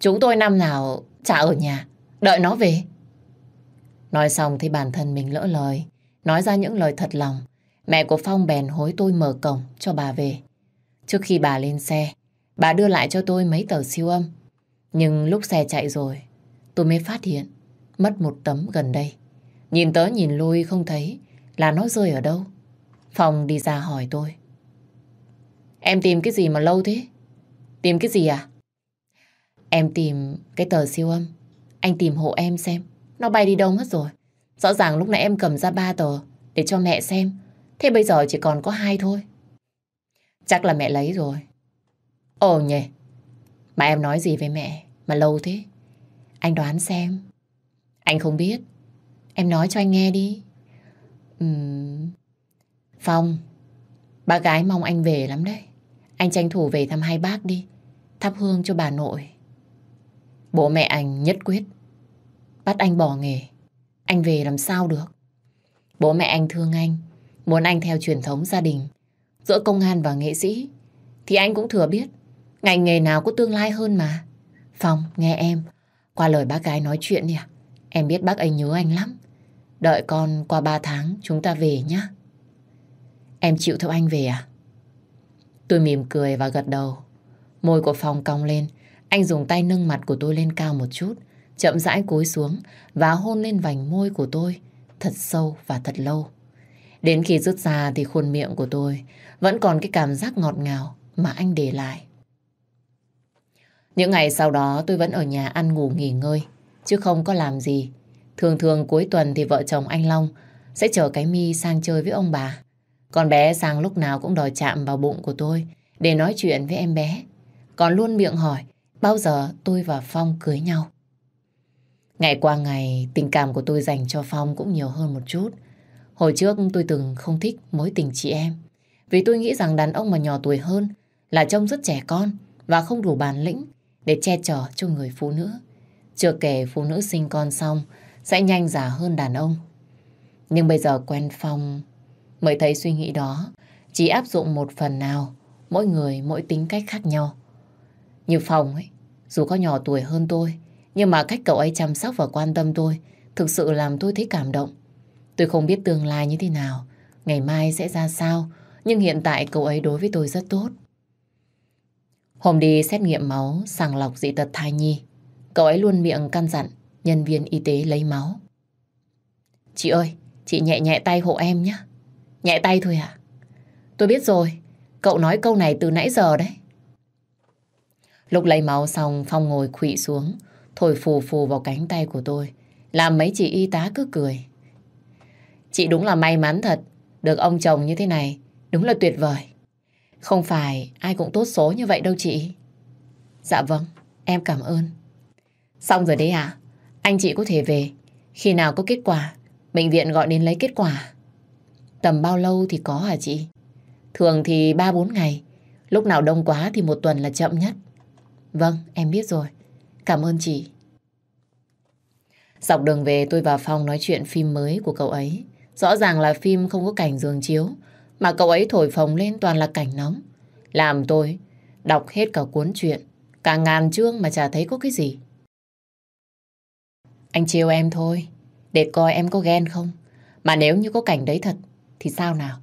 Chúng tôi năm nào chả ở nhà, đợi nó về. Nói xong thì bản thân mình lỡ lời, nói ra những lời thật lòng. Mẹ của Phong bèn hối tôi mở cổng cho bà về. Trước khi bà lên xe, bà đưa lại cho tôi mấy tờ siêu âm. Nhưng lúc xe chạy rồi, tôi mới phát hiện mất một tấm gần đây. Nhìn tới nhìn lui không thấy là nó rơi ở đâu. phòng đi ra hỏi tôi. Em tìm cái gì mà lâu thế? Tìm cái gì à? Em tìm cái tờ siêu âm. Anh tìm hộ em xem. Nó bay đi đâu mất rồi. Rõ ràng lúc nãy em cầm ra ba tờ để cho mẹ xem. Thế bây giờ chỉ còn có hai thôi. Chắc là mẹ lấy rồi. Ồ nhỉ. Mà em nói gì với mẹ mà lâu thế? Anh đoán xem. Anh không biết. Em nói cho anh nghe đi. Uhm... Phong, bà gái mong anh về lắm đấy. Anh tranh thủ về thăm hai bác đi. Thắp hương cho bà nội. Bố mẹ anh nhất quyết. Bắt anh bỏ nghề. Anh về làm sao được. Bố mẹ anh thương anh. Muốn anh theo truyền thống gia đình. Giữa công an và nghệ sĩ. Thì anh cũng thừa biết. Ngành nghề nào có tương lai hơn mà. Phong, nghe em. Qua lời bác gái nói chuyện nè. Em biết bác ấy nhớ anh lắm. Đợi con qua ba tháng chúng ta về nhé. Em chịu theo anh về à? Tôi mỉm cười và gật đầu. Môi của Phong cong lên. Anh dùng tay nâng mặt của tôi lên cao một chút. Chậm rãi cúi xuống và hôn lên vành môi của tôi. Thật sâu và thật lâu. Đến khi rút ra thì khuôn miệng của tôi vẫn còn cái cảm giác ngọt ngào mà anh để lại. Những ngày sau đó tôi vẫn ở nhà ăn ngủ nghỉ ngơi, chứ không có làm gì. Thường thường cuối tuần thì vợ chồng anh Long sẽ chở cái mi sang chơi với ông bà. Con bé sang lúc nào cũng đòi chạm vào bụng của tôi để nói chuyện với em bé. Còn luôn miệng hỏi bao giờ tôi và Phong cưới nhau. Ngày qua ngày, tình cảm của tôi dành cho Phong cũng nhiều hơn một chút. Hồi trước tôi từng không thích mối tình chị em. Vì tôi nghĩ rằng đàn ông mà nhỏ tuổi hơn là trông rất trẻ con và không đủ bản lĩnh để che chở cho người phụ nữ. Chưa kể phụ nữ sinh con xong sẽ nhanh già hơn đàn ông. Nhưng bây giờ quen Phong mới thấy suy nghĩ đó chỉ áp dụng một phần nào, mỗi người mỗi tính cách khác nhau. Như Phong ấy, dù có nhỏ tuổi hơn tôi, nhưng mà cách cậu ấy chăm sóc và quan tâm tôi thực sự làm tôi thấy cảm động. Tôi không biết tương lai như thế nào, ngày mai sẽ ra sao, nhưng hiện tại cậu ấy đối với tôi rất tốt. Hôm đi xét nghiệm máu, sàng lọc dị tật thai nhi, cậu ấy luôn miệng căn dặn nhân viên y tế lấy máu. Chị ơi, chị nhẹ nhẹ tay hộ em nhé. Nhẹ tay thôi à? Tôi biết rồi, cậu nói câu này từ nãy giờ đấy. Lúc lấy máu xong, Phong ngồi khụy xuống, thổi phù phù vào cánh tay của tôi, làm mấy chị y tá cứ cười. Chị đúng là may mắn thật, được ông chồng như thế này, đúng là tuyệt vời. Không phải ai cũng tốt số như vậy đâu chị. Dạ vâng, em cảm ơn. Xong rồi đấy à? Anh chị có thể về. Khi nào có kết quả, bệnh viện gọi đến lấy kết quả. Tầm bao lâu thì có hả chị? Thường thì 3-4 ngày. Lúc nào đông quá thì một tuần là chậm nhất. Vâng, em biết rồi. Cảm ơn chị. Dọc đường về tôi vào phòng nói chuyện phim mới của cậu ấy. Rõ ràng là phim không có cảnh giường chiếu, mà cậu ấy thổi phồng lên toàn là cảnh nóng. Làm tôi đọc hết cả cuốn truyện, cả ngàn chương mà chả thấy có cái gì. Anh chiều em thôi, để coi em có ghen không. Mà nếu như có cảnh đấy thật, thì sao nào?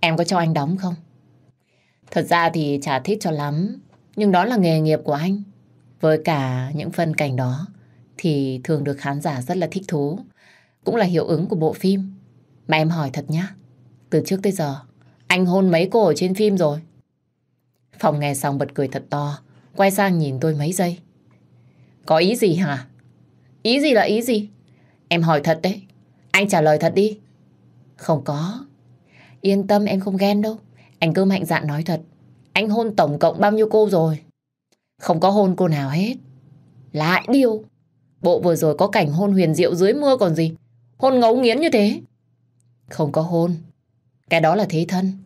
Em có cho anh đóng không? Thật ra thì chả thích cho lắm, nhưng đó là nghề nghiệp của anh. Với cả những phân cảnh đó, thì thường được khán giả rất là thích thú. Cũng là hiệu ứng của bộ phim. Mà em hỏi thật nhá, từ trước tới giờ, anh hôn mấy cô ở trên phim rồi? Phòng nghe xong bật cười thật to, quay sang nhìn tôi mấy giây. Có ý gì hả? Ý gì là ý gì? Em hỏi thật đấy, anh trả lời thật đi. Không có. Yên tâm em không ghen đâu. Anh cứ mạnh dạn nói thật. Anh hôn tổng cộng bao nhiêu cô rồi? Không có hôn cô nào hết. Lại điêu. Bộ vừa rồi có cảnh hôn huyền diệu dưới mưa còn gì. Hôn ngấu nghiến như thế. Không có hôn. Cái đó là thế thân.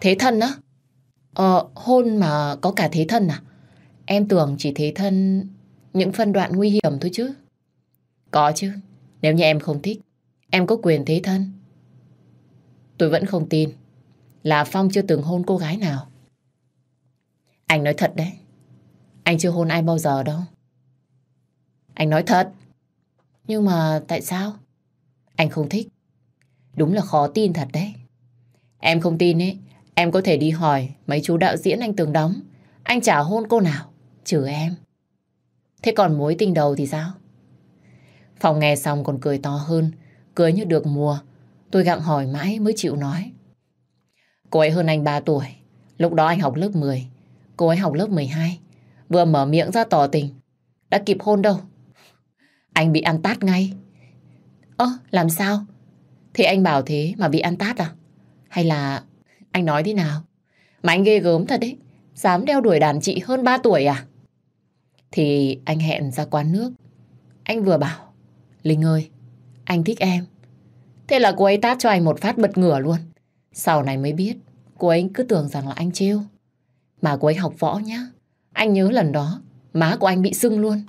Thế thân á? Ờ, hôn mà có cả thế thân à? Em tưởng chỉ thế thân những phân đoạn nguy hiểm thôi chứ. Có chứ. Nếu như em không thích, em có quyền thế thân. Tôi vẫn không tin là Phong chưa từng hôn cô gái nào. Anh nói thật đấy. Anh chưa hôn ai bao giờ đâu. Anh nói thật. Nhưng mà tại sao? Anh không thích. Đúng là khó tin thật đấy. Em không tin ấy, em có thể đi hỏi mấy chú đạo diễn anh từng đóng. Anh chả hôn cô nào, trừ em. Thế còn mối tình đầu thì sao? Phòng nghe xong còn cười to hơn, cười như được mùa. Tôi gặng hỏi mãi mới chịu nói. Cô ấy hơn anh 3 tuổi, lúc đó anh học lớp 10, cô ấy học lớp 12. Vừa mở miệng ra tỏ tình, đã kịp hôn đâu. Anh bị ăn tát ngay. Ơ, làm sao? Thì anh bảo thế mà bị ăn tát à? Hay là anh nói thế nào? Mà anh ghê gớm thật đấy. Dám đeo đuổi đàn chị hơn 3 tuổi à? Thì anh hẹn ra quán nước. Anh vừa bảo, Linh ơi, anh thích em. Thế là cô ấy tát cho anh một phát bật ngửa luôn. Sau này mới biết, cô ấy cứ tưởng rằng là anh trêu. Mà cô ấy học võ nhá. Anh nhớ lần đó, má của anh bị sưng luôn.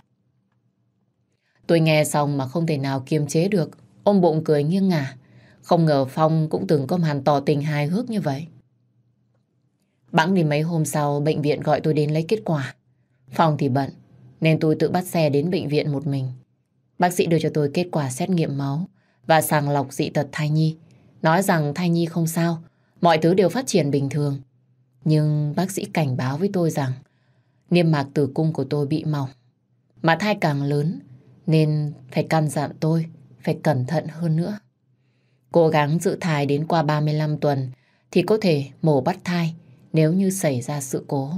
Tôi nghe xong mà không thể nào kiềm chế được, ôm bụng cười nghiêng ngả. Không ngờ Phong cũng từng có màn tỏ tình hài hước như vậy. Bẵng đi mấy hôm sau, bệnh viện gọi tôi đến lấy kết quả. Phong thì bận, nên tôi tự bắt xe đến bệnh viện một mình. Bác sĩ đưa cho tôi kết quả xét nghiệm máu và sàng lọc dị tật thai nhi. Nói rằng thai nhi không sao, mọi thứ đều phát triển bình thường. Nhưng bác sĩ cảnh báo với tôi rằng niêm mạc tử cung của tôi bị mỏng. Mà thai càng lớn nên phải căn dặn tôi phải cẩn thận hơn nữa. Cố gắng giữ thai đến qua 35 tuần thì có thể mổ bắt thai nếu như xảy ra sự cố.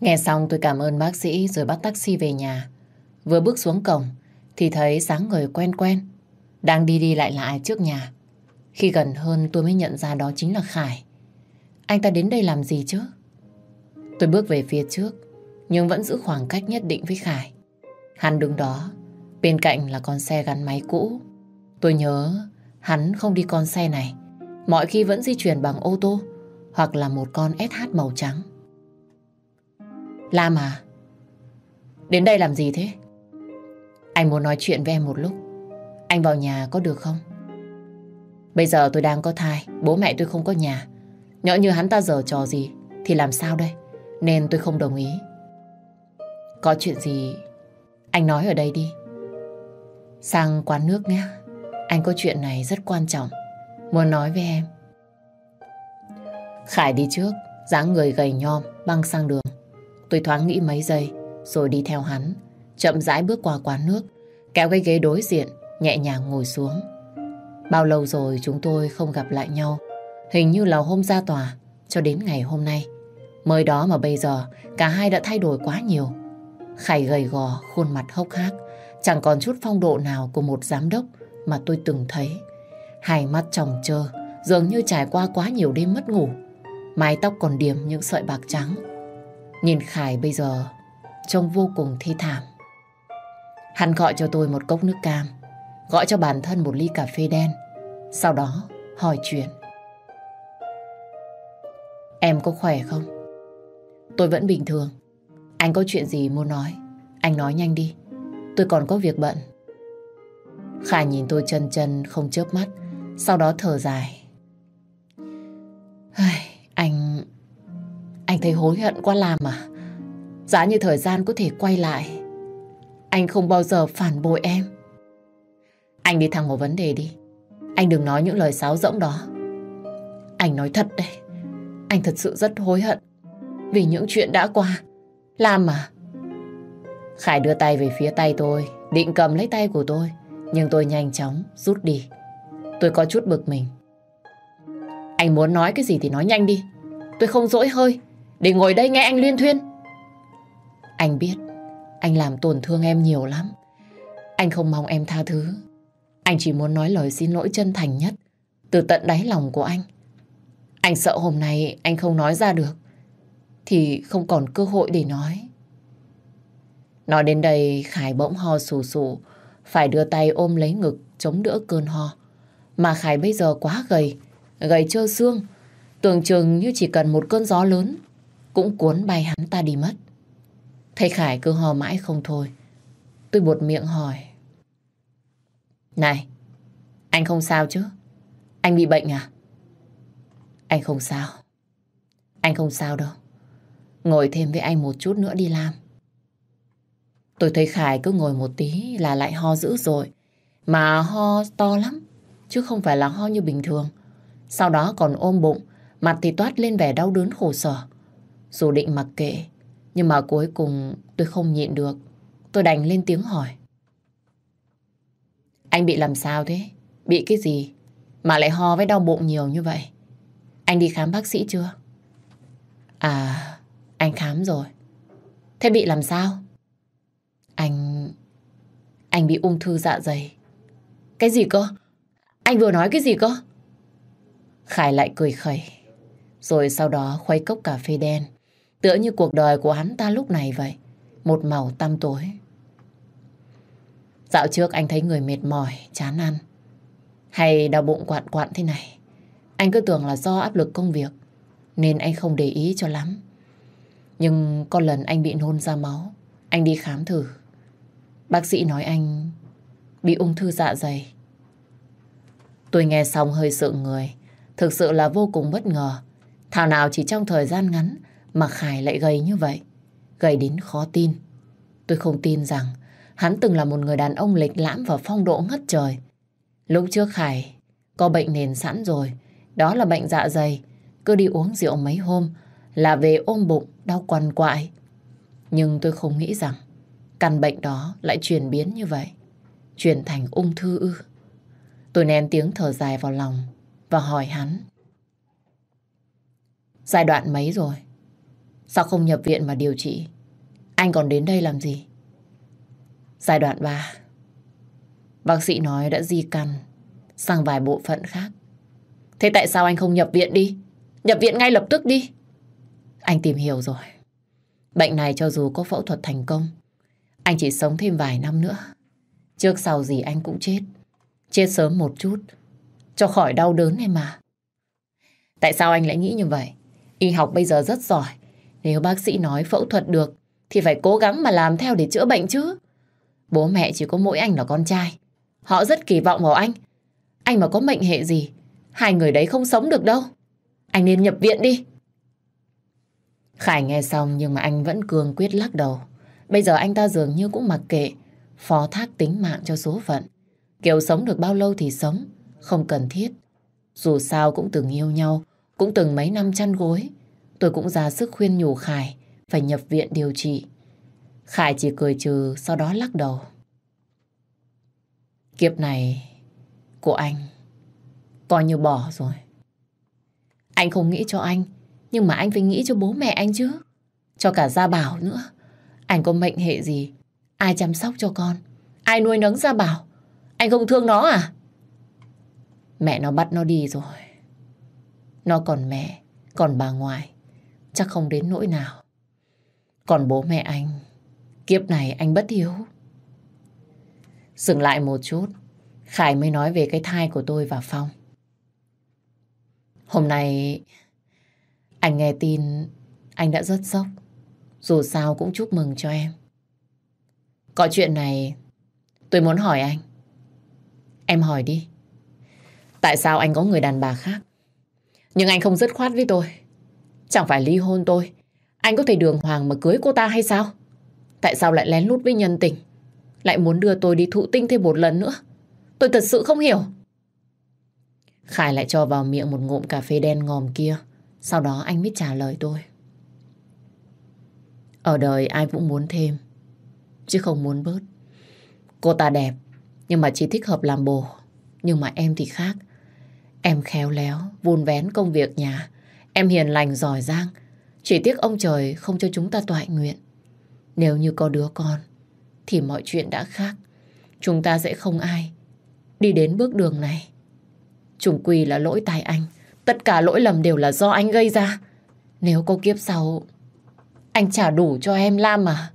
Nghe xong tôi cảm ơn bác sĩ rồi bắt taxi về nhà. Vừa bước xuống cổng thì thấy dáng người quen quen đang đi đi lại lại trước nhà. Khi gần hơn tôi mới nhận ra đó chính là Khải. Anh ta đến đây làm gì chứ? Tôi bước về phía trước nhưng vẫn giữ khoảng cách nhất định với Khải. Hắn đứng đó, bên cạnh là con xe gắn máy cũ. Tôi nhớ hắn không đi con xe này, mọi khi vẫn di chuyển bằng ô tô hoặc là một con SH màu trắng. Lam à, đến đây làm gì thế? Anh muốn nói chuyện với em một lúc. Anh vào nhà có được không? Bây giờ tôi đang có thai, bố mẹ tôi không có nhà. Nhỡ như hắn ta dở trò gì thì làm sao đây? Nên tôi không đồng ý. Có chuyện gì anh nói ở đây đi. Sang quán nước nhé. Anh có chuyện này rất quan trọng. Muốn nói với em. Khải đi trước, dáng người gầy nhom, băng sang đường. Tôi thoáng nghĩ mấy giây, rồi đi theo hắn. Chậm rãi bước qua quán nước, kéo cái ghế đối diện, nhẹ nhàng ngồi xuống. Bao lâu rồi chúng tôi không gặp lại nhau. Hình như là hôm ra tòa, cho đến ngày hôm nay. Mới đó mà bây giờ, cả hai đã thay đổi quá nhiều. Khải gầy gò, khuôn mặt hốc hác, chẳng còn chút phong độ nào của một giám đốc mà tôi từng thấy. Hai mắt tròng trơ, dường như trải qua quá nhiều đêm mất ngủ. Mái tóc còn điểm những sợi bạc trắng. Nhìn Khải bây giờ trông vô cùng thi thảm. Hắn gọi cho tôi một cốc nước cam, gọi cho bản thân một ly cà phê đen. Sau đó hỏi chuyện. Em có khỏe không? Tôi vẫn bình thường. Anh có chuyện gì muốn nói? Anh nói nhanh đi. Tôi còn có việc bận. Khải nhìn tôi chân chân không chớp mắt, sau đó thở dài. Anh... Anh thấy hối hận quá làm à? Giá như thời gian có thể quay lại, anh không bao giờ phản bội em. Anh đi thẳng vào vấn đề đi. Anh đừng nói những lời sáo rỗng đó. Anh nói thật đấy. Anh thật sự rất hối hận vì những chuyện đã qua. Làm mà. Khải đưa tay về phía tay tôi, định cầm lấy tay của tôi. Nhưng tôi nhanh chóng rút đi. Tôi có chút bực mình. Anh muốn nói cái gì thì nói nhanh đi. Tôi không dỗi hơi để ngồi đây nghe anh liên thuyên. Anh biết, anh làm tổn thương em nhiều lắm. Anh không mong em tha thứ. Anh chỉ muốn nói lời xin lỗi chân thành nhất, từ tận đáy lòng của anh. Anh sợ hôm nay anh không nói ra được, thì không còn cơ hội để nói. Nói đến đây, Khải bỗng ho sù sù phải đưa tay ôm lấy ngực chống đỡ cơn ho. Mà Khải bây giờ quá gầy, gầy trơ xương. Tưởng chừng như chỉ cần một cơn gió lớn cũng cuốn bay hắn ta đi mất. thầy Khải cứ hò mãi không thôi. Tôi buột miệng hỏi. Này, anh không sao chứ? Anh bị bệnh à? Anh không sao. Anh không sao đâu. Ngồi thêm với anh một chút nữa đi làm. Tôi thấy Khải cứ ngồi một tí là lại ho dữ rồi. Mà ho to lắm, chứ không phải là ho như bình thường. Sau đó còn ôm bụng, mặt thì toát lên vẻ đau đớn khổ sở. Dù định mặc kệ, nhưng mà cuối cùng tôi không nhịn được. Tôi đành lên tiếng hỏi. Anh bị làm sao thế? Bị cái gì? Mà lại ho với đau bụng nhiều như vậy? Anh đi khám bác sĩ chưa? À, anh khám rồi. Thế bị làm sao? Anh... Bị ung thư dạ dày. Cái gì cơ? Anh vừa nói cái gì cơ? Khải lại cười khẩy. Rồi sau đó khuấy cốc cà phê đen. Tựa như cuộc đời của hắn ta lúc này vậy. Một màu tăm tối. Dạo trước anh thấy người mệt mỏi, chán ăn. Hay đau bụng quặn quặn thế này. Anh cứ tưởng là do áp lực công việc. Nên anh không để ý cho lắm. Nhưng có lần anh bị nôn ra máu. Anh đi khám thử. Bác sĩ nói anh bị ung thư dạ dày. Tôi nghe xong hơi sợ người. Thực sự là vô cùng bất ngờ. Thảo nào chỉ trong thời gian ngắn mà Khải lại gầy như vậy. Gầy đến khó tin. Tôi không tin rằng hắn từng là một người đàn ông lịch lãm và phong độ ngất trời. Lúc trước Khải có bệnh nền sẵn rồi. Đó là bệnh dạ dày. Cứ đi uống rượu mấy hôm là về ôm bụng, đau quằn quại. Nhưng tôi không nghĩ rằng căn bệnh đó lại chuyển biến như vậy. Chuyển thành ung thư ư. Tôi nén tiếng thở dài vào lòng và hỏi hắn. Giai đoạn mấy rồi? Sao không nhập viện mà điều trị? Anh còn đến đây làm gì? Giai đoạn 3. Bác sĩ nói đã di căn sang vài bộ phận khác. Thế tại sao anh không nhập viện đi? Nhập viện ngay lập tức đi. Anh tìm hiểu rồi. Bệnh này cho dù có phẫu thuật thành công, anh chỉ sống thêm vài năm nữa. Trước sau gì anh cũng chết. Chết sớm một chút, cho khỏi đau đớn em mà. Tại sao anh lại nghĩ như vậy? Y học bây giờ rất giỏi. Nếu bác sĩ nói phẫu thuật được, thì phải cố gắng mà làm theo để chữa bệnh chứ. Bố mẹ chỉ có mỗi anh là con trai. Họ rất kỳ vọng vào anh. Anh mà có mệnh hệ gì, hai người đấy không sống được đâu. Anh nên nhập viện đi. Khải nghe xong nhưng mà anh vẫn cường quyết lắc đầu. Bây giờ anh ta dường như cũng mặc kệ, phó thác tính mạng cho số phận. Kiểu sống được bao lâu thì sống, không cần thiết. Dù sao cũng từng yêu nhau, cũng từng mấy năm chăn gối. Tôi cũng ra sức khuyên nhủ Khải phải nhập viện điều trị. Khải chỉ cười trừ, sau đó lắc đầu. Kiếp này của anh coi như bỏ rồi. Anh không nghĩ cho anh, nhưng mà anh phải nghĩ cho bố mẹ anh chứ. Cho cả Gia Bảo nữa. Anh có mệnh hệ gì? Ai chăm sóc cho con? Ai nuôi nấng Gia Bảo? Anh không thương nó à? Mẹ nó bắt nó đi rồi. Nó còn mẹ, Còn bà ngoại, chắc không đến nỗi nào. Còn bố mẹ anh, kiếp này anh bất hiếu. Dừng lại một chút, Khải mới nói về cái thai của tôi và Phong. Hôm nay anh nghe tin anh đã rất sốc. Dù sao cũng chúc mừng cho em. Có chuyện này, tôi muốn hỏi anh. Em hỏi đi. Tại sao anh có người đàn bà khác? Nhưng anh không dứt khoát với tôi. Chẳng phải ly hôn tôi. Anh có thể đường hoàng mà cưới cô ta hay sao? Tại sao lại lén lút với nhân tình? Lại muốn đưa tôi đi thụ tinh thêm một lần nữa? Tôi thật sự không hiểu. Khải lại cho vào miệng một ngụm cà phê đen ngòm kia. Sau đó anh mới trả lời tôi. Ở đời ai cũng muốn thêm, chứ không muốn bớt. Cô ta đẹp, nhưng mà chỉ thích hợp làm bồ. Nhưng mà em thì khác. Em khéo léo, vun vén công việc nhà. Em hiền lành, giỏi giang. Chỉ tiếc ông trời không cho chúng ta toại nguyện. Nếu như có đứa con, thì mọi chuyện đã khác. Chúng ta sẽ không ai đi đến bước đường này. Trùng quy là lỗi tại anh. Tất cả lỗi lầm đều là do anh gây ra. Nếu có kiếp sau, anh trả đủ cho em Lam mà.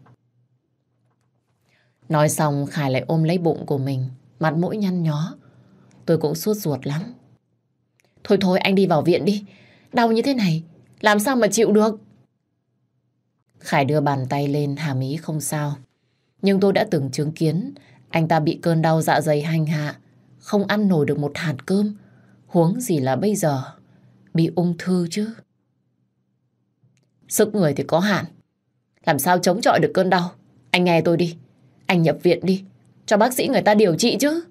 Nói xong Khải lại ôm lấy bụng của mình, mặt mũi nhăn nhó. Tôi cũng suốt ruột lắm. Thôi thôi anh đi vào viện đi. Đau như thế này, làm sao mà chịu được? Khải đưa bàn tay lên hàm ý không sao. Nhưng tôi đã từng chứng kiến anh ta bị cơn đau dạ dày hành hạ, không ăn nổi được một hạt cơm. Huống gì là bây giờ, bị ung thư chứ. Sức người thì có hạn. Làm sao chống chọi được cơn đau? Anh nghe tôi đi. Anh nhập viện đi. Cho bác sĩ người ta điều trị chứ.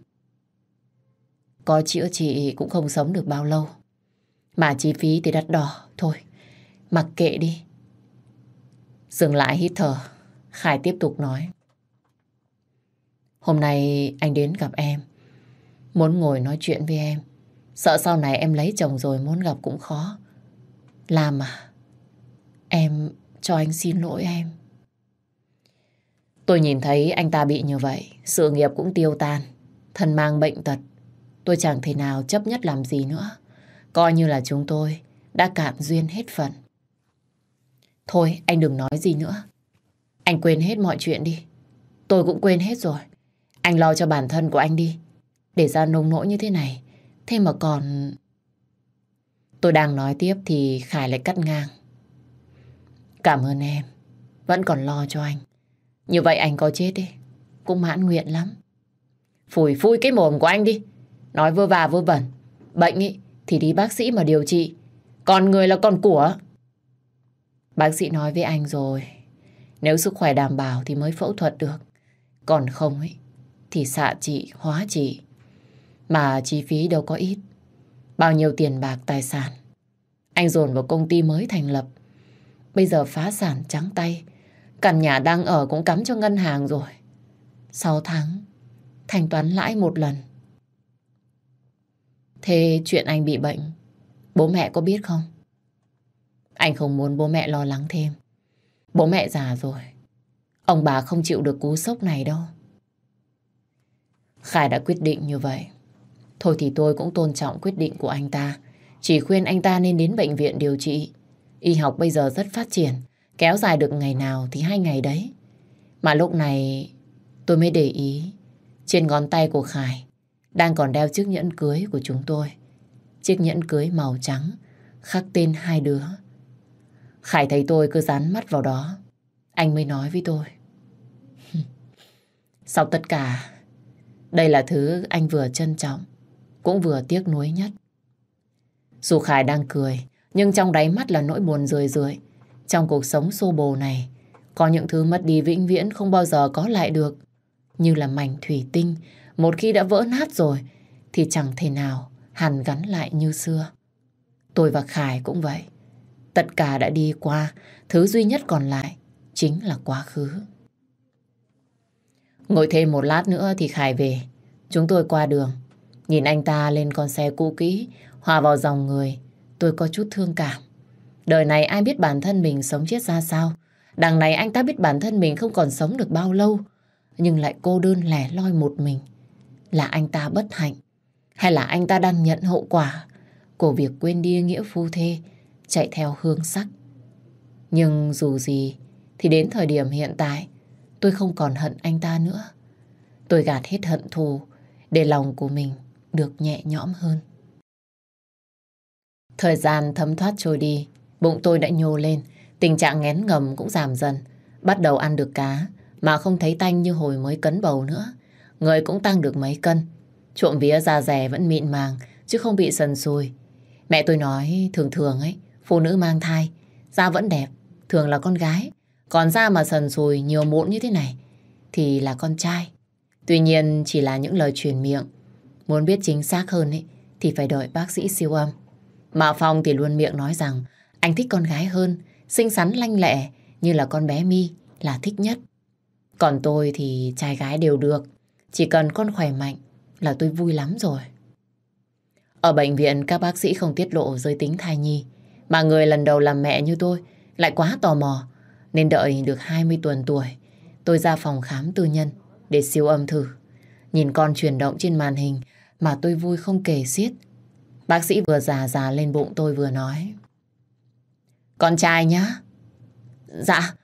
Có chữa trị cũng không sống được bao lâu. Mà chi phí thì đắt đỏ. Thôi, mặc kệ đi. Dừng lại hít thở. Khải tiếp tục nói. Hôm nay anh đến gặp em. Muốn ngồi nói chuyện với em. Sợ sau này em lấy chồng rồi muốn gặp cũng khó. Làm à? Em cho anh xin lỗi em. Tôi nhìn thấy anh ta bị như vậy, sự nghiệp cũng tiêu tan, thân mang bệnh tật. Tôi chẳng thể nào chấp nhất làm gì nữa. Coi như là chúng tôi đã cạn duyên hết phận. Thôi, anh đừng nói gì nữa. Anh quên hết mọi chuyện đi. Tôi cũng quên hết rồi. Anh lo cho bản thân của anh đi. Để ra nông nỗi như thế này. Thế mà còn... Tôi đang nói tiếp thì Khải lại cắt ngang. Cảm ơn em. Vẫn còn lo cho anh. Như vậy anh có chết đi. Cũng mãn nguyện lắm. Phủi phui cái mồm của anh đi. Nói vơ và vơ vẩn. Bệnh ý, thì đi bác sĩ mà điều trị. Còn người là còn của. Bác sĩ nói với anh rồi. Nếu sức khỏe đảm bảo thì mới phẫu thuật được. Còn không ấy, thì xạ trị, hóa trị. Mà chi phí đâu có ít. Bao nhiêu tiền bạc tài sản. Anh dồn vào công ty mới thành lập. Bây giờ phá sản trắng tay. Căn nhà đang ở cũng cắm cho ngân hàng rồi. 6 tháng, thanh toán lãi một lần. Thế chuyện anh bị bệnh, bố mẹ có biết không? Anh không muốn bố mẹ lo lắng thêm. Bố mẹ già rồi. Ông bà không chịu được cú sốc này đâu. Khải đã quyết định như vậy. Thôi thì tôi cũng tôn trọng quyết định của anh ta. Chỉ khuyên anh ta nên đến bệnh viện điều trị. Y học bây giờ rất phát triển. Kéo dài được ngày nào thì hai ngày đấy. Mà lúc này tôi mới để ý. Trên ngón tay của Khải đang còn đeo chiếc nhẫn cưới của chúng tôi. Chiếc nhẫn cưới màu trắng khắc tên hai đứa. Khải thấy tôi cứ dán mắt vào đó. Anh mới nói với tôi. [laughs] Sau tất cả, đây là thứ anh vừa trân trọng, cũng vừa tiếc nuối nhất. Dù Khải đang cười, nhưng trong đáy mắt là nỗi buồn rười rượi. Trong cuộc sống xô bồ này, có những thứ mất đi vĩnh viễn không bao giờ có lại được. Như là mảnh thủy tinh, một khi đã vỡ nát rồi, thì chẳng thể nào hàn gắn lại như xưa. Tôi và Khải cũng vậy. Tất cả đã đi qua, thứ duy nhất còn lại chính là quá khứ. Ngồi thêm một lát nữa thì Khải về. Chúng tôi qua đường. Nhìn anh ta lên con xe cũ kỹ, hòa vào dòng người. Tôi có chút thương cảm. Đời này ai biết bản thân mình sống chết ra sao. Đằng này anh ta biết bản thân mình không còn sống được bao lâu. Nhưng lại cô đơn lẻ loi một mình. Là anh ta bất hạnh. Hay là anh ta đang nhận hậu quả của việc quên đi nghĩa phu thê, chạy theo hương sắc. Nhưng dù gì, thì đến thời điểm hiện tại, tôi không còn hận anh ta nữa. Tôi gạt hết hận thù để lòng của mình được nhẹ nhõm hơn. Thời gian thấm thoát trôi đi, bụng tôi đã nhô lên, tình trạng ngén ngầm cũng giảm dần. Bắt đầu ăn được cá, mà không thấy tanh như hồi mới cấn bầu nữa. Người cũng tăng được mấy cân. Trộm vía da rẻ vẫn mịn màng, chứ không bị sần sùi. Mẹ tôi nói thường thường ấy, phụ nữ mang thai, da vẫn đẹp, thường là con gái. Còn da mà sần sùi nhiều mụn như thế này, thì là con trai. Tuy nhiên chỉ là những lời truyền miệng. Muốn biết chính xác hơn ấy, thì phải đợi bác sĩ siêu âm. Mà Phong thì luôn miệng nói rằng anh thích con gái hơn, xinh xắn lanh lẹ như là con bé Mi là thích nhất. Còn tôi thì trai gái đều được, chỉ cần con khỏe mạnh là tôi vui lắm rồi. Ở bệnh viện các bác sĩ không tiết lộ giới tính thai nhi, mà người lần đầu làm mẹ như tôi lại quá tò mò, nên đợi được 20 tuần tuổi, tôi ra phòng khám tư nhân để siêu âm thử. Nhìn con chuyển động trên màn hình mà tôi vui không kể xiết. Bác sĩ vừa già già lên bụng tôi vừa nói. Con trai nhá. Dạ,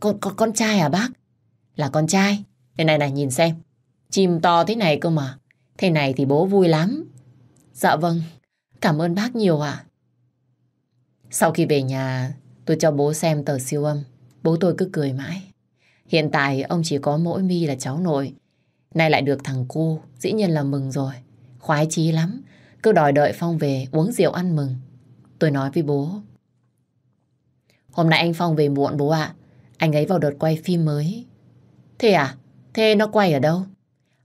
con, con, con trai à bác? Là con trai. Thế này này nhìn xem. Chim to thế này cơ mà. Thế này thì bố vui lắm. Dạ vâng, cảm ơn bác nhiều ạ. Sau khi về nhà, tôi cho bố xem tờ siêu âm. Bố tôi cứ cười mãi. Hiện tại ông chỉ có mỗi mi là cháu nội. Nay lại được thằng cu, dĩ nhiên là mừng rồi. Khoái chí lắm, cứ đòi đợi Phong về, uống rượu ăn mừng. Tôi nói với bố. Hôm nay anh Phong về muộn bố ạ. Anh ấy vào đợt quay phim mới. Thế à? Thế nó quay ở đâu?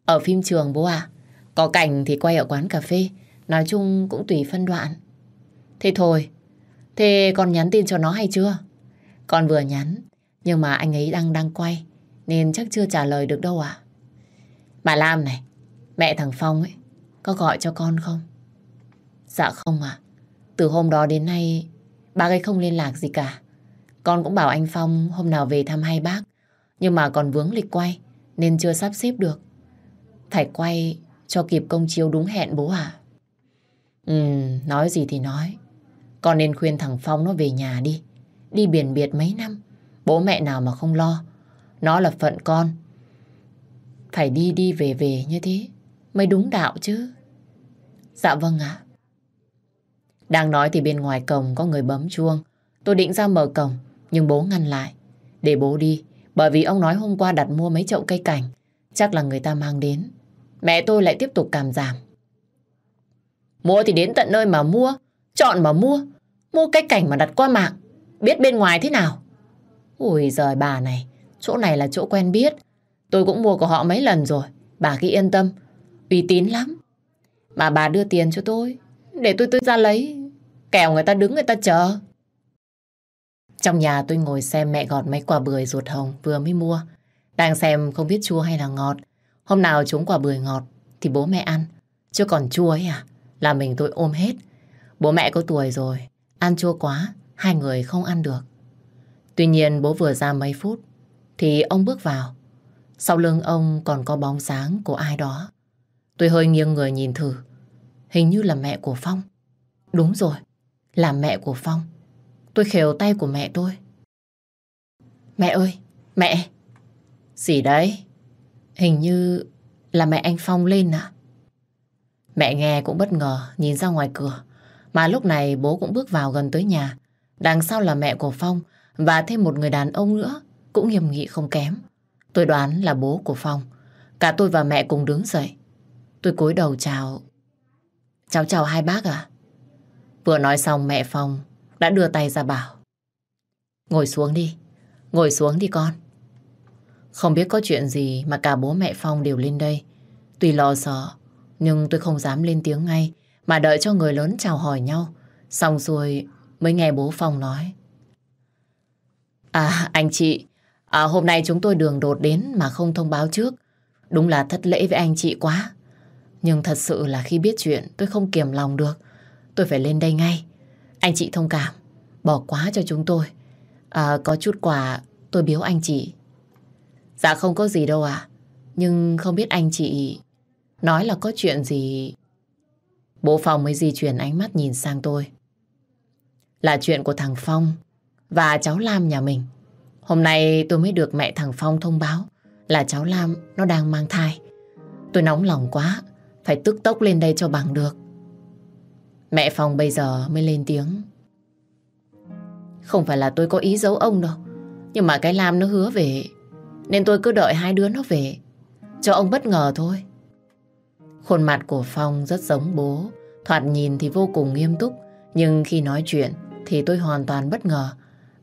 Ở phim trường bố ạ. Có cảnh thì quay ở quán cà phê. Nói chung cũng tùy phân đoạn. Thế thôi. Thế con nhắn tin cho nó hay chưa? Con vừa nhắn. Nhưng mà anh ấy đang đang quay. Nên chắc chưa trả lời được đâu ạ. Bà Lam này. Mẹ thằng Phong ấy. Có gọi cho con không? Dạ không ạ. Từ hôm đó đến nay bác ấy không liên lạc gì cả. Con cũng bảo anh Phong hôm nào về thăm hai bác. Nhưng mà còn vướng lịch quay nên chưa sắp xếp được. Phải quay cho kịp công chiếu đúng hẹn bố à? Ừ, nói gì thì nói. Con nên khuyên thằng Phong nó về nhà đi. Đi biển biệt mấy năm. Bố mẹ nào mà không lo. Nó là phận con. Phải đi đi về về như thế mới đúng đạo chứ. Dạ vâng ạ. Đang nói thì bên ngoài cổng có người bấm chuông. Tôi định ra mở cổng, nhưng bố ngăn lại. Để bố đi, bởi vì ông nói hôm qua đặt mua mấy chậu cây cảnh. Chắc là người ta mang đến. Mẹ tôi lại tiếp tục cảm giảm. Mua thì đến tận nơi mà mua, chọn mà mua. Mua cây cảnh mà đặt qua mạng, biết bên ngoài thế nào. Ui giời bà này, chỗ này là chỗ quen biết. Tôi cũng mua của họ mấy lần rồi, bà cứ yên tâm, uy tín lắm. Mà bà đưa tiền cho tôi, để tôi tôi ra lấy, kẻo người ta đứng người ta chờ. Trong nhà tôi ngồi xem mẹ gọt mấy quả bưởi ruột hồng vừa mới mua. Đang xem không biết chua hay là ngọt. Hôm nào chúng quả bưởi ngọt thì bố mẹ ăn. Chứ còn chua ấy à, là mình tôi ôm hết. Bố mẹ có tuổi rồi, ăn chua quá, hai người không ăn được. Tuy nhiên bố vừa ra mấy phút thì ông bước vào. Sau lưng ông còn có bóng sáng của ai đó. Tôi hơi nghiêng người nhìn thử. Hình như là mẹ của Phong. Đúng rồi, là mẹ của Phong. Tôi khều tay của mẹ tôi. Mẹ ơi, mẹ! Gì đấy? Hình như là mẹ anh Phong lên à? Mẹ nghe cũng bất ngờ nhìn ra ngoài cửa. Mà lúc này bố cũng bước vào gần tới nhà. Đằng sau là mẹ của Phong và thêm một người đàn ông nữa cũng nghiêm nghị không kém. Tôi đoán là bố của Phong. Cả tôi và mẹ cùng đứng dậy. Tôi cúi đầu chào. Cháu chào hai bác à? Vừa nói xong mẹ Phong đã đưa tay ra bảo. Ngồi xuống đi, ngồi xuống đi con. Không biết có chuyện gì mà cả bố mẹ Phong đều lên đây. Tuy lo sợ, nhưng tôi không dám lên tiếng ngay, mà đợi cho người lớn chào hỏi nhau. Xong rồi mới nghe bố Phong nói. À, anh chị, à, hôm nay chúng tôi đường đột đến mà không thông báo trước. Đúng là thất lễ với anh chị quá. Nhưng thật sự là khi biết chuyện tôi không kiềm lòng được. Tôi phải lên đây ngay. Anh chị thông cảm, bỏ quá cho chúng tôi. À, có chút quà tôi biếu anh chị. Dạ không có gì đâu ạ. Nhưng không biết anh chị nói là có chuyện gì. Bố phòng mới di chuyển ánh mắt nhìn sang tôi. là chuyện của thằng Phong và cháu Lam nhà mình. Hôm nay tôi mới được mẹ thằng Phong thông báo là cháu Lam nó đang mang thai. Tôi nóng lòng quá, phải tức tốc lên đây cho bằng được. Mẹ Phong bây giờ mới lên tiếng. Không phải là tôi có ý giấu ông đâu, nhưng mà cái Lam nó hứa về, nên tôi cứ đợi hai đứa nó về, cho ông bất ngờ thôi. Khuôn mặt của Phong rất giống bố, thoạt nhìn thì vô cùng nghiêm túc, nhưng khi nói chuyện thì tôi hoàn toàn bất ngờ.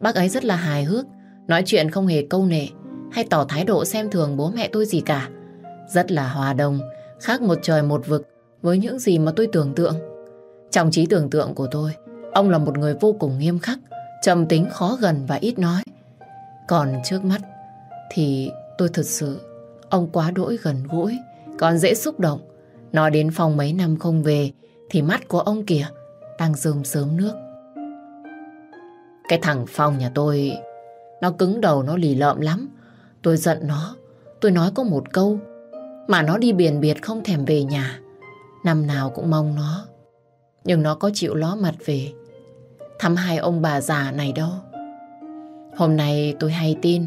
Bác ấy rất là hài hước, nói chuyện không hề câu nệ hay tỏ thái độ xem thường bố mẹ tôi gì cả. Rất là hòa đồng, khác một trời một vực với những gì mà tôi tưởng tượng. Trong trí tưởng tượng của tôi, ông là một người vô cùng nghiêm khắc, trầm tính khó gần và ít nói. Còn trước mắt thì tôi thật sự ông quá đỗi gần gũi, còn dễ xúc động. Nói đến phòng mấy năm không về thì mắt của ông kìa đang rơm sớm nước. Cái thằng Phong nhà tôi nó cứng đầu nó lì lợm lắm. Tôi giận nó. Tôi nói có một câu mà nó đi biển biệt không thèm về nhà. Năm nào cũng mong nó. Nhưng nó có chịu ló mặt về thăm hai ông bà già này đâu. Hôm nay tôi hay tin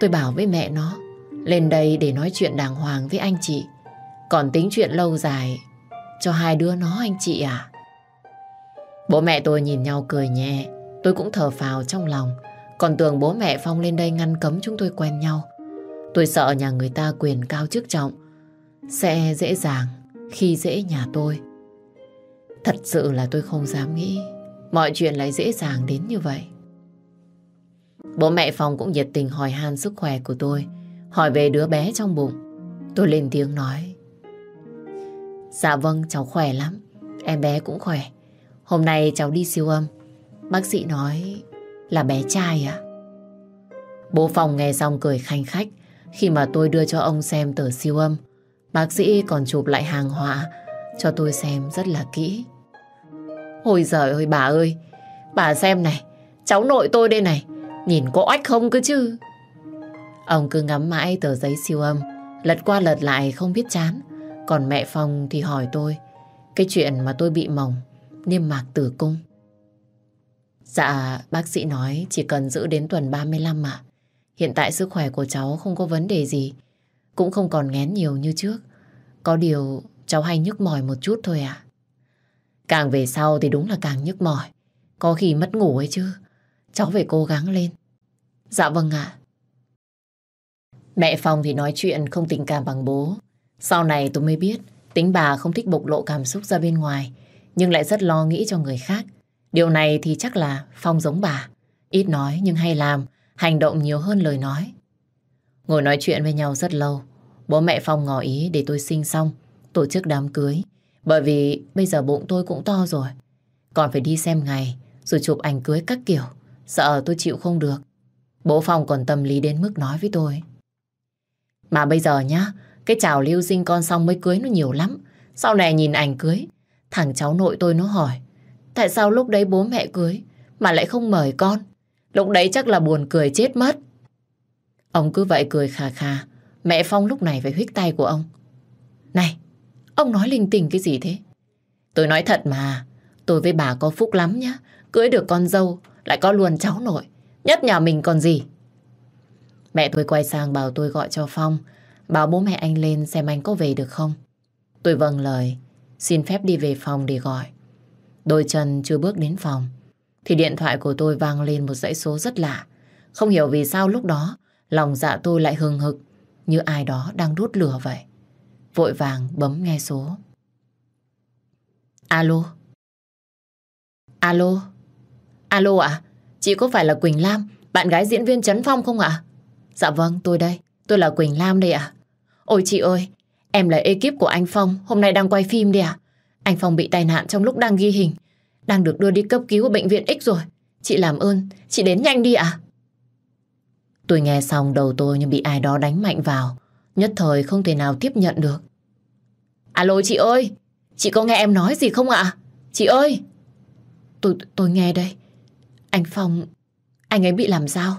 tôi bảo với mẹ nó lên đây để nói chuyện đàng hoàng với anh chị. Còn tính chuyện lâu dài cho hai đứa nó anh chị à? Bố mẹ tôi nhìn nhau cười nhẹ, tôi cũng thở phào trong lòng. Còn tưởng bố mẹ Phong lên đây ngăn cấm chúng tôi quen nhau. Tôi sợ nhà người ta quyền cao chức trọng, sẽ dễ dàng khi dễ nhà tôi. Thật sự là tôi không dám nghĩ mọi chuyện lại dễ dàng đến như vậy. Bố mẹ Phong cũng nhiệt tình hỏi han sức khỏe của tôi, hỏi về đứa bé trong bụng. Tôi lên tiếng nói. Dạ vâng, cháu khỏe lắm. Em bé cũng khỏe. Hôm nay cháu đi siêu âm. Bác sĩ nói là bé trai à? Bố Phong nghe xong cười khanh khách khi mà tôi đưa cho ông xem tờ siêu âm. Bác sĩ còn chụp lại hàng hóa cho tôi xem rất là kỹ. Ôi giời ơi bà ơi, bà xem này, cháu nội tôi đây này, nhìn có oách không cơ chứ. Ông cứ ngắm mãi tờ giấy siêu âm, lật qua lật lại không biết chán. Còn mẹ Phong thì hỏi tôi cái chuyện mà tôi bị mỏng, niêm mạc tử cung. Dạ, bác sĩ nói chỉ cần giữ đến tuần 35 mà. Hiện tại sức khỏe của cháu không có vấn đề gì, cũng không còn ngén nhiều như trước. Có điều cháu hay nhức mỏi một chút thôi à. Càng về sau thì đúng là càng nhức mỏi. Có khi mất ngủ ấy chứ. Cháu phải cố gắng lên. Dạ vâng ạ. Mẹ Phong thì nói chuyện không tình cảm bằng bố. Sau này tôi mới biết tính bà không thích bộc lộ cảm xúc ra bên ngoài nhưng lại rất lo nghĩ cho người khác. Điều này thì chắc là Phong giống bà. Ít nói nhưng hay làm, hành động nhiều hơn lời nói. Ngồi nói chuyện với nhau rất lâu. Bố mẹ Phong ngỏ ý để tôi sinh xong, tổ chức đám cưới. Bởi vì bây giờ bụng tôi cũng to rồi. Còn phải đi xem ngày, rồi chụp ảnh cưới các kiểu. Sợ tôi chịu không được. Bố Phong còn tâm lý đến mức nói với tôi. Mà bây giờ nhá, cái chào lưu sinh con xong mới cưới nó nhiều lắm. Sau này nhìn ảnh cưới, thằng cháu nội tôi nó hỏi. Tại sao lúc đấy bố mẹ cưới mà lại không mời con? Lúc đấy chắc là buồn cười chết mất. Ông cứ vậy cười khà khà. Mẹ Phong lúc này phải huyết tay của ông. Này, Ông nói linh tinh cái gì thế? Tôi nói thật mà, tôi với bà có phúc lắm nhá. Cưới được con dâu, lại có luôn cháu nội. Nhất nhà mình còn gì? Mẹ tôi quay sang bảo tôi gọi cho Phong, bảo bố mẹ anh lên xem anh có về được không. Tôi vâng lời, xin phép đi về phòng để gọi. Đôi chân chưa bước đến phòng, thì điện thoại của tôi vang lên một dãy số rất lạ. Không hiểu vì sao lúc đó, lòng dạ tôi lại hừng hực, như ai đó đang đốt lửa vậy vội vàng bấm nghe số. Alo? Alo? Alo ạ? Chị có phải là Quỳnh Lam, bạn gái diễn viên Trấn Phong không ạ? Dạ vâng, tôi đây. Tôi là Quỳnh Lam đây ạ. Ôi chị ơi, em là ekip của anh Phong, hôm nay đang quay phim đây ạ. Anh Phong bị tai nạn trong lúc đang ghi hình. Đang được đưa đi cấp cứu ở bệnh viện X rồi. Chị làm ơn, chị đến nhanh đi ạ. Tôi nghe xong đầu tôi như bị ai đó đánh mạnh vào. Nhất thời không thể nào tiếp nhận được. Alo chị ơi, chị có nghe em nói gì không ạ? Chị ơi! Tôi, tôi nghe đây. Anh Phong, anh ấy bị làm sao?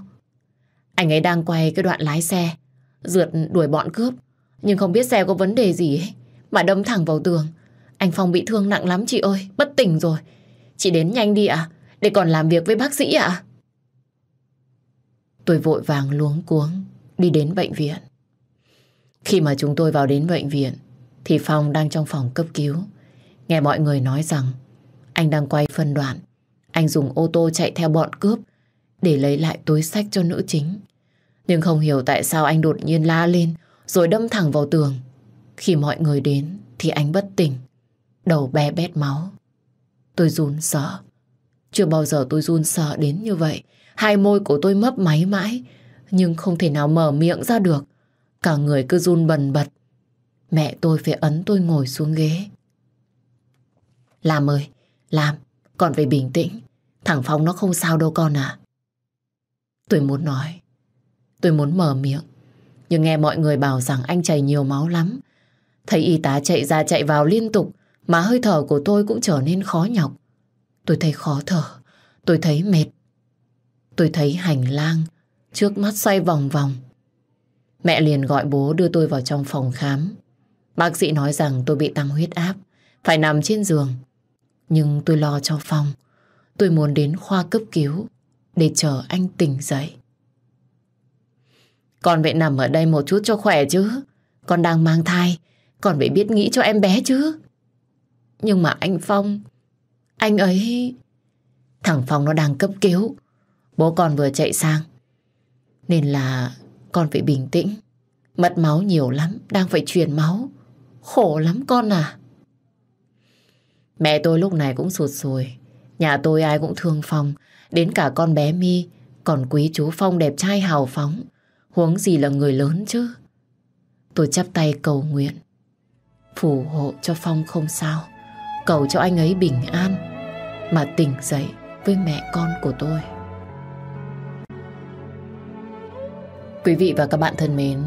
Anh ấy đang quay cái đoạn lái xe, rượt đuổi bọn cướp. Nhưng không biết xe có vấn đề gì ấy, mà đâm thẳng vào tường. Anh Phong bị thương nặng lắm chị ơi, bất tỉnh rồi. Chị đến nhanh đi ạ, để còn làm việc với bác sĩ ạ? Tôi vội vàng luống cuống đi đến bệnh viện. Khi mà chúng tôi vào đến bệnh viện thì Phong đang trong phòng cấp cứu. Nghe mọi người nói rằng anh đang quay phân đoạn. Anh dùng ô tô chạy theo bọn cướp để lấy lại túi sách cho nữ chính. Nhưng không hiểu tại sao anh đột nhiên la lên rồi đâm thẳng vào tường. Khi mọi người đến thì anh bất tỉnh, đầu bé bét máu. Tôi run sợ. Chưa bao giờ tôi run sợ đến như vậy. Hai môi của tôi mấp máy mãi, nhưng không thể nào mở miệng ra được. Cả người cứ run bần bật. Mẹ tôi phải ấn tôi ngồi xuống ghế. Làm ơi, làm, con phải bình tĩnh. Thằng Phong nó không sao đâu con à. Tôi muốn nói, tôi muốn mở miệng. Nhưng nghe mọi người bảo rằng anh chảy nhiều máu lắm. Thấy y tá chạy ra chạy vào liên tục mà hơi thở của tôi cũng trở nên khó nhọc. Tôi thấy khó thở, tôi thấy mệt. Tôi thấy hành lang trước mắt xoay vòng vòng. Mẹ liền gọi bố đưa tôi vào trong phòng khám. Bác sĩ nói rằng tôi bị tăng huyết áp, phải nằm trên giường. Nhưng tôi lo cho Phong. Tôi muốn đến khoa cấp cứu để chờ anh tỉnh dậy. Con phải nằm ở đây một chút cho khỏe chứ. Con đang mang thai, con phải biết nghĩ cho em bé chứ. Nhưng mà anh Phong, anh ấy... Thằng Phong nó đang cấp cứu. Bố con vừa chạy sang. Nên là con phải bình tĩnh. Mất máu nhiều lắm, đang phải truyền máu. Khổ lắm con à. Mẹ tôi lúc này cũng sụt sùi. Nhà tôi ai cũng thương Phong. Đến cả con bé Mi còn quý chú Phong đẹp trai hào phóng. Huống gì là người lớn chứ. Tôi chắp tay cầu nguyện. Phù hộ cho Phong không sao. Cầu cho anh ấy bình an. Mà tỉnh dậy với mẹ con của tôi. Quý vị và các bạn thân mến,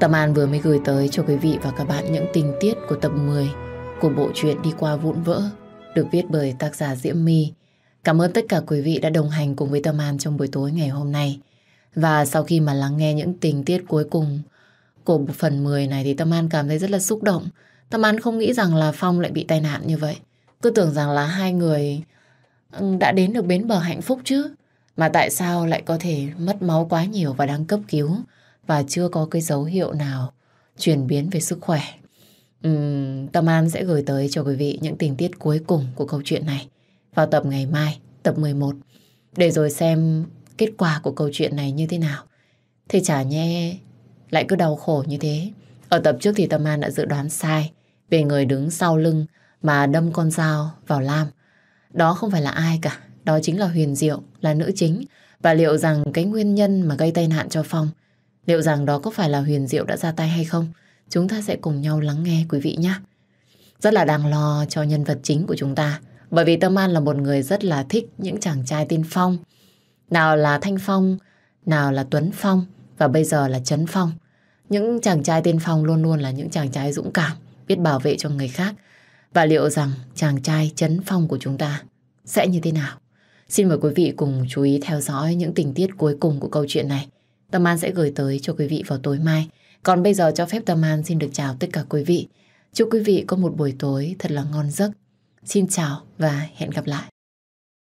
Tâm An vừa mới gửi tới cho quý vị và các bạn những tình tiết của tập 10 của bộ truyện Đi qua vụn vỡ được viết bởi tác giả Diễm My. Cảm ơn tất cả quý vị đã đồng hành cùng với Tâm An trong buổi tối ngày hôm nay. Và sau khi mà lắng nghe những tình tiết cuối cùng của phần 10 này thì Tâm An cảm thấy rất là xúc động. Tâm An không nghĩ rằng là Phong lại bị tai nạn như vậy. Cứ tưởng rằng là hai người ừ, đã đến được bến bờ hạnh phúc chứ. Mà tại sao lại có thể mất máu quá nhiều và đang cấp cứu và chưa có cái dấu hiệu nào chuyển biến về sức khỏe. Uhm, Tâm An sẽ gửi tới cho quý vị những tình tiết cuối cùng của câu chuyện này vào tập ngày mai, tập 11, để rồi xem kết quả của câu chuyện này như thế nào. Thì chả nhé lại cứ đau khổ như thế. Ở tập trước thì Tâm An đã dự đoán sai về người đứng sau lưng mà đâm con dao vào Lam. Đó không phải là ai cả, đó chính là Huyền Diệu, là nữ chính. Và liệu rằng cái nguyên nhân mà gây tai nạn cho Phong, liệu rằng đó có phải là Huyền Diệu đã ra tay hay không? Chúng ta sẽ cùng nhau lắng nghe quý vị nhé. Rất là đang lo cho nhân vật chính của chúng ta. Bởi vì Tâm An là một người rất là thích những chàng trai tên Phong. Nào là Thanh Phong, nào là Tuấn Phong và bây giờ là Trấn Phong. Những chàng trai tên Phong luôn luôn là những chàng trai dũng cảm, biết bảo vệ cho người khác. Và liệu rằng chàng trai Trấn Phong của chúng ta sẽ như thế nào? Xin mời quý vị cùng chú ý theo dõi những tình tiết cuối cùng của câu chuyện này. Tâm An sẽ gửi tới cho quý vị vào tối mai. Còn bây giờ cho phép Tâm An xin được chào tất cả quý vị. Chúc quý vị có một buổi tối thật là ngon giấc. Xin chào và hẹn gặp lại.